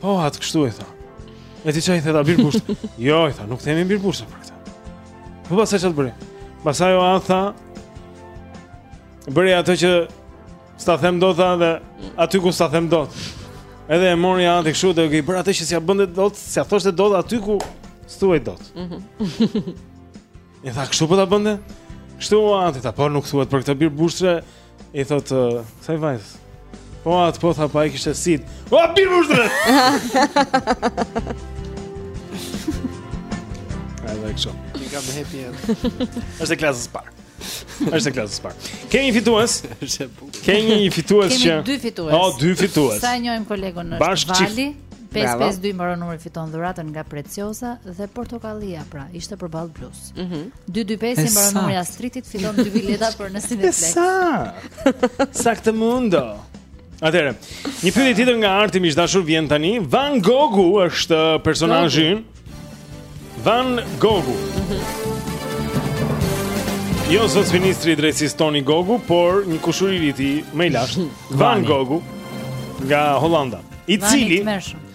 Po, atë kështu i tha. E ti ça i the tha bir bushtre. jo, i tha, nuk themi bir bushtre për këtë. Po pastaj ça të bëri. Pastaj o an tha bëri atë që s'ta them dot tha dhe aty ku s'ta them dot. Edhe e mori atë kështu dhe i bëri atë që s'ia bënte dot, s'ia thoshte dot aty ku s'thuhej dot. Mhm. i tha kështu po ta bënte? Kështu anë, tha por nuk thuhet për këtë bir bushtre, I thot kësaj uh, vajzës. Po atë po tha po ai kishte sidë. O oh, bir bushtre. Ai like so. Mi kam me happy end. Është klasa e parë. Është klasa e parë. Ke një fitues? Është bukur. Ke një fitues që Kemi dy fitues. Oh, dy fitues. Ta njohim kolegun në Vali? 552 mbaron numri fiton dhuratën nga Preciosa dhe Portokallia pra, ishte përball plus. Mhm. 225 i mbaron numri Astritit fiton dy bileta për në Cineplex. Sa? Sa këtë mundo? Atëherë, një pyetje tjetër nga arti miq të dashur vjen tani. Van Gogh është personazhi. Van Gogh. Jo zot ministri i drejtësisë Toni Gogu, por një kushuri i tij më i lashtë, Van Gogh nga Holanda, i cili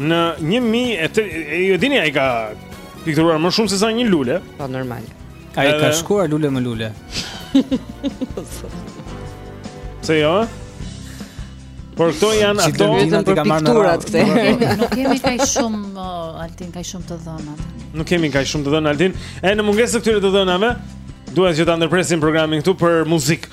Në 1000 e ju e dini ai ka pikturuar më shumë se sa një lule. Po normal. Ai Edhe... ka shkuar lule më lule. Pse jo? Por këto janë ato vetëm për pikturat këte. Nuk kemi kaq shumë, uh, Altin, kaq shumë të dhëna. Nuk kemi kaq shumë të dhëna, Altin. E në mungesë të këtyre të dhënave, duhet që ta ndërpresim programin këtu për muzikë.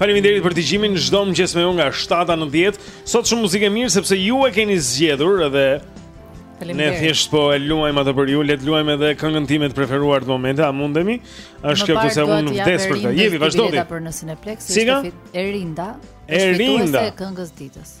Faleminderit për dëgjimin. Çdo mëngjes me ju nga 7-a në 10. Sot shumë muzikë e mirë sepse ju e keni zgjedhur edhe Ne thjesht po e luajmë atë për ju, le të luajmë edhe këngën time të preferuar të momentit, a mundemi? Është kjo se unë vdes për të. Jepi vazhdoni. Për në Cineplex, Erinda. Erinda. Këngës së ditës.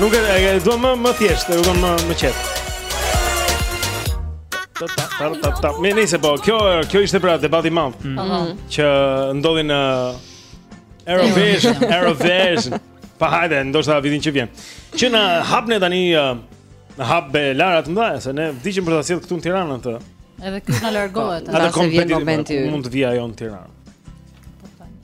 Nuk e e dua më më thjesht, e dua më më qet. Ta ta ta ta ta. Me nisi po, kjo kjo ishte pra debati i madh mm. Mhm. që ndodhi në Eurovision, Eurovision. Pa hajde, ndoshta vitin që vjen. Që na hapne tani uh, na hap belara të mëdha, se ne vdiqim për ta sjellë këtu në Tiranë atë. Edhe ky na largohet. Atë kompetit mund të vijë ajo në Tiranë.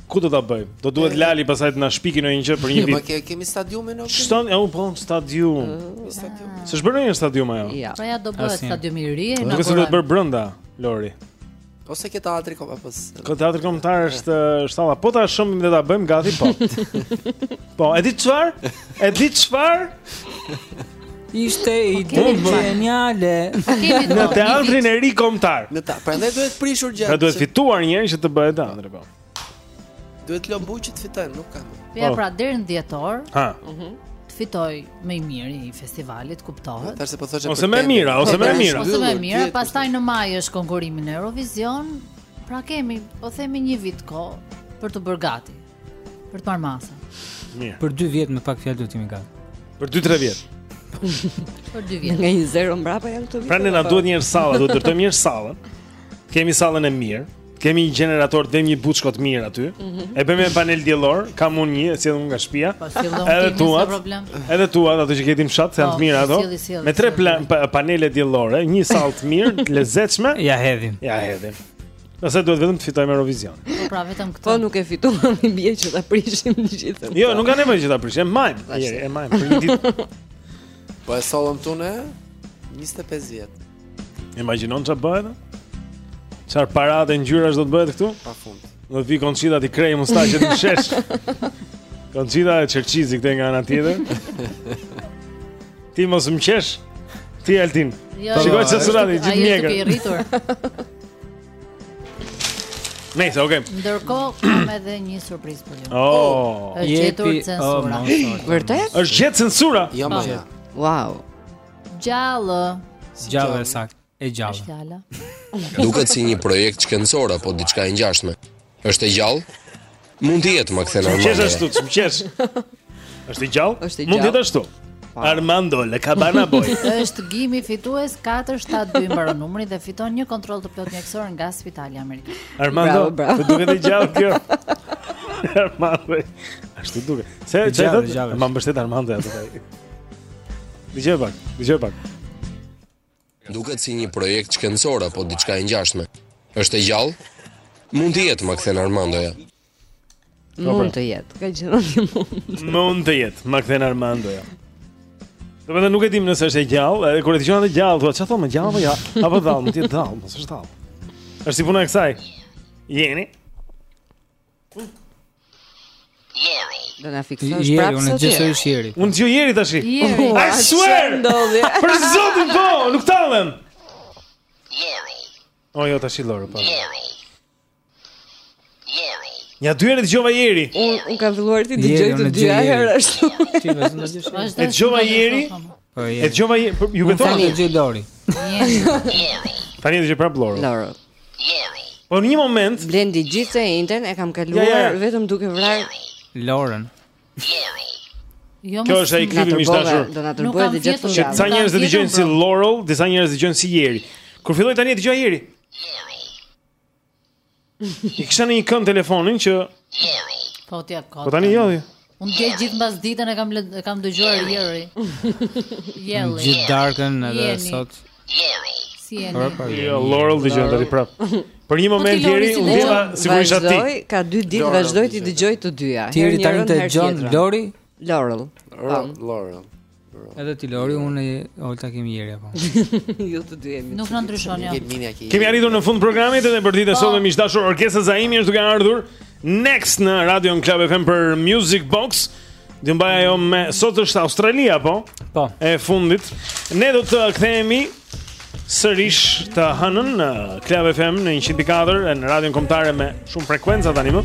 Ku do ta bëjmë? Do duhet Lali pasaj të na shpiki një gjë për një vit. Po ke kemi stadiumin apo? Stan, e un po stadium. Ah. Stadium. S'e bën një stadium ajo. Ja. Po ja do bëhet stadiumi i ri. Nuk është se do të bëhet brenda, Lori. Po se ke teatri kom apo? Ka teatri kombëtar është shtalla. Po ta shembim dhe ta bëjmë gati po. Po, e di çfar? E di çfar? Ishte ide gjeniale. Në teatrin e ri kombëtar. Në ta, prandaj duhet prishur gjatë. Pra duhet fituar një herë që të bëhet teatri po. Duhet që të fitojmë, nuk kam. Po ja po. pra deri në dhjetor. Ha. Mhm. Të fitoj më i miri i festivalit, kuptohet. Tash po thoshë ose më e mira, ose më e mira. Ose më e mira, pastaj në maj është konkurrimi në Eurovision. Pra kemi, po themi një vit kohë për t'u bërë gati. Për të marrë masa. Mirë. Për 2 vjet me pak fjalë do të jemi gati. Për 2-3 vjet. Për 2 vjet. Nga një zero mbrapa janë këto vite. Pra ne na duhet një sallë, do të ndërtojmë një sallë. Kemi sallën e mirë. Kemi një gjenerator dhe një buçko të mirë aty. Mm -hmm. E bëjmë me panel diellor, kam unë një, e sjell unë nga shtëpia. Po, edhe tuat. Edhe tuat ato që ke ti në fshat, janë të po, mira ato. Me tre panele diellore, një sallë të mirë, të lezetshme. Ja hedhim. Ja hedhim. Na duhet vetëm të fitojmë Eurovision. Po pra vetëm këtë. Po nuk e fituam i bie që ta prishim të gjithë. Jo, nuk ka nevojë që ta prishim. E majm, e majm për një ditë. Po e sollëm këtu në 25 vjet. Imagjinon çfarë bëhet? Çfarë parate ngjyrash do të bëhet këtu? Pa fund. Do vi Konçita t'i krehë mustaqet në shesh. Konçita e Çerçizi këtej nga ana tjetër. Ti mos më qesh. Ti Altin. Jo, Shikoje ça surrati gjithë mjekër. Ai është i rritur. Nice, okay. Ndërkohë kam edhe një surprizë për ju. Oh, oh është gjetur oh, censura. Vërtet? Është gjetur censura? Jo, më. Po. Wow. Gjallë. Gjallë saktë. E gjallë. Duket si një projekt shkencor apo diçka e ngjashme. Është e gjallë? Mund të jetë, më kthen Armando. Qesh ashtu, qesh. Është e gjallë? Është e gjallë. Mund të jetë ashtu. Armando La Cabana Boy. Është Gimi fitues 472 mbaron numri dhe fiton një kontroll të plot mjekësor nga Spitali Amerikan. Armando, të duket e gjallë kjo. Armando. Ashtu duket. Se çfarë do? Ma mbështet Armando atë. Dije pak, dije pak. Duket si një projekt shkencor apo diçka e ngjashme. Është e gjallë? Mund të jetë, më kthen Armandoja. Mund të jetë, ka gjëra që mund. Mund të jetë, më kthen Armandoja. Domethënë nuk e dim nëse është e gjallë, edhe kur e dëgjova të gjallë, thua çfarë thonë gjallë ja, apo dhall, mund të jetë dhall, mos është dhall. Është si puna e kësaj. Jeni? Do na fiksosh prapë sot. Unë dëgjoj Jeri. Unë dëgjoj Jeri tash. I swear. Për zotin po, nuk tallem. Laurel. Oh jo tash i Laurel po. Laurel. Laurel. Ja dy herë dëgjova Jeri. Unë un kam filluar t'i dëgjoj të dyja herë ashtu. Ti më zgjidh. E dëgjova Jeri. E dëgjova ju betohem. Tani dëgjoj Lori. Tani dëgjoj prap Lori. Lori. Po në një moment Blendi gjithë të enjten e kam kaluar ja, ja. vetëm duke vrarë Loren. Jo, Kjo është ai klipi miq të dashur. Do na tërbojë të gjithë fundjavën. Disa njerëz e dëgjojnë si Laurel, disa njerëz e dëgjojnë si Jeri. Kur filloi tani e dëgjoj Jeri. I kisha në një kënd telefonin që Po ti ia kot. Po tani jo. jo. Unë dje gjithë mbasditen e kam e kam dëgjuar Jeri. Jeri. Gjithë darkën edhe sot. Si jeni? Po, jo, Laurel dëgjoj tani prap. Për një po moment Jeri e dëgjova sigurisht aty. Ka dy ditë vazhdoj t'i dëgjoj të dyja. Jeri tani ti dëgjon Lori? Laurel. Laurel. Edhe ti Lori, unë e Olta kemi Jeri apo. Jo të dy jemi. Nuk na ndryshon jo. Kemi arritur në fund të programit edhe për ditën e po. sotme miq të dashur, Orkestra Zaimi është duke ardhur next në Radio Club FM për Music Box. Dhe mbaj, ajo me sot është Australia apo? Po. E fundit. Ne do të kthehemi sërish të hënën në Club FM në 104 në radion kombëtare me shumë frekuenca tani më.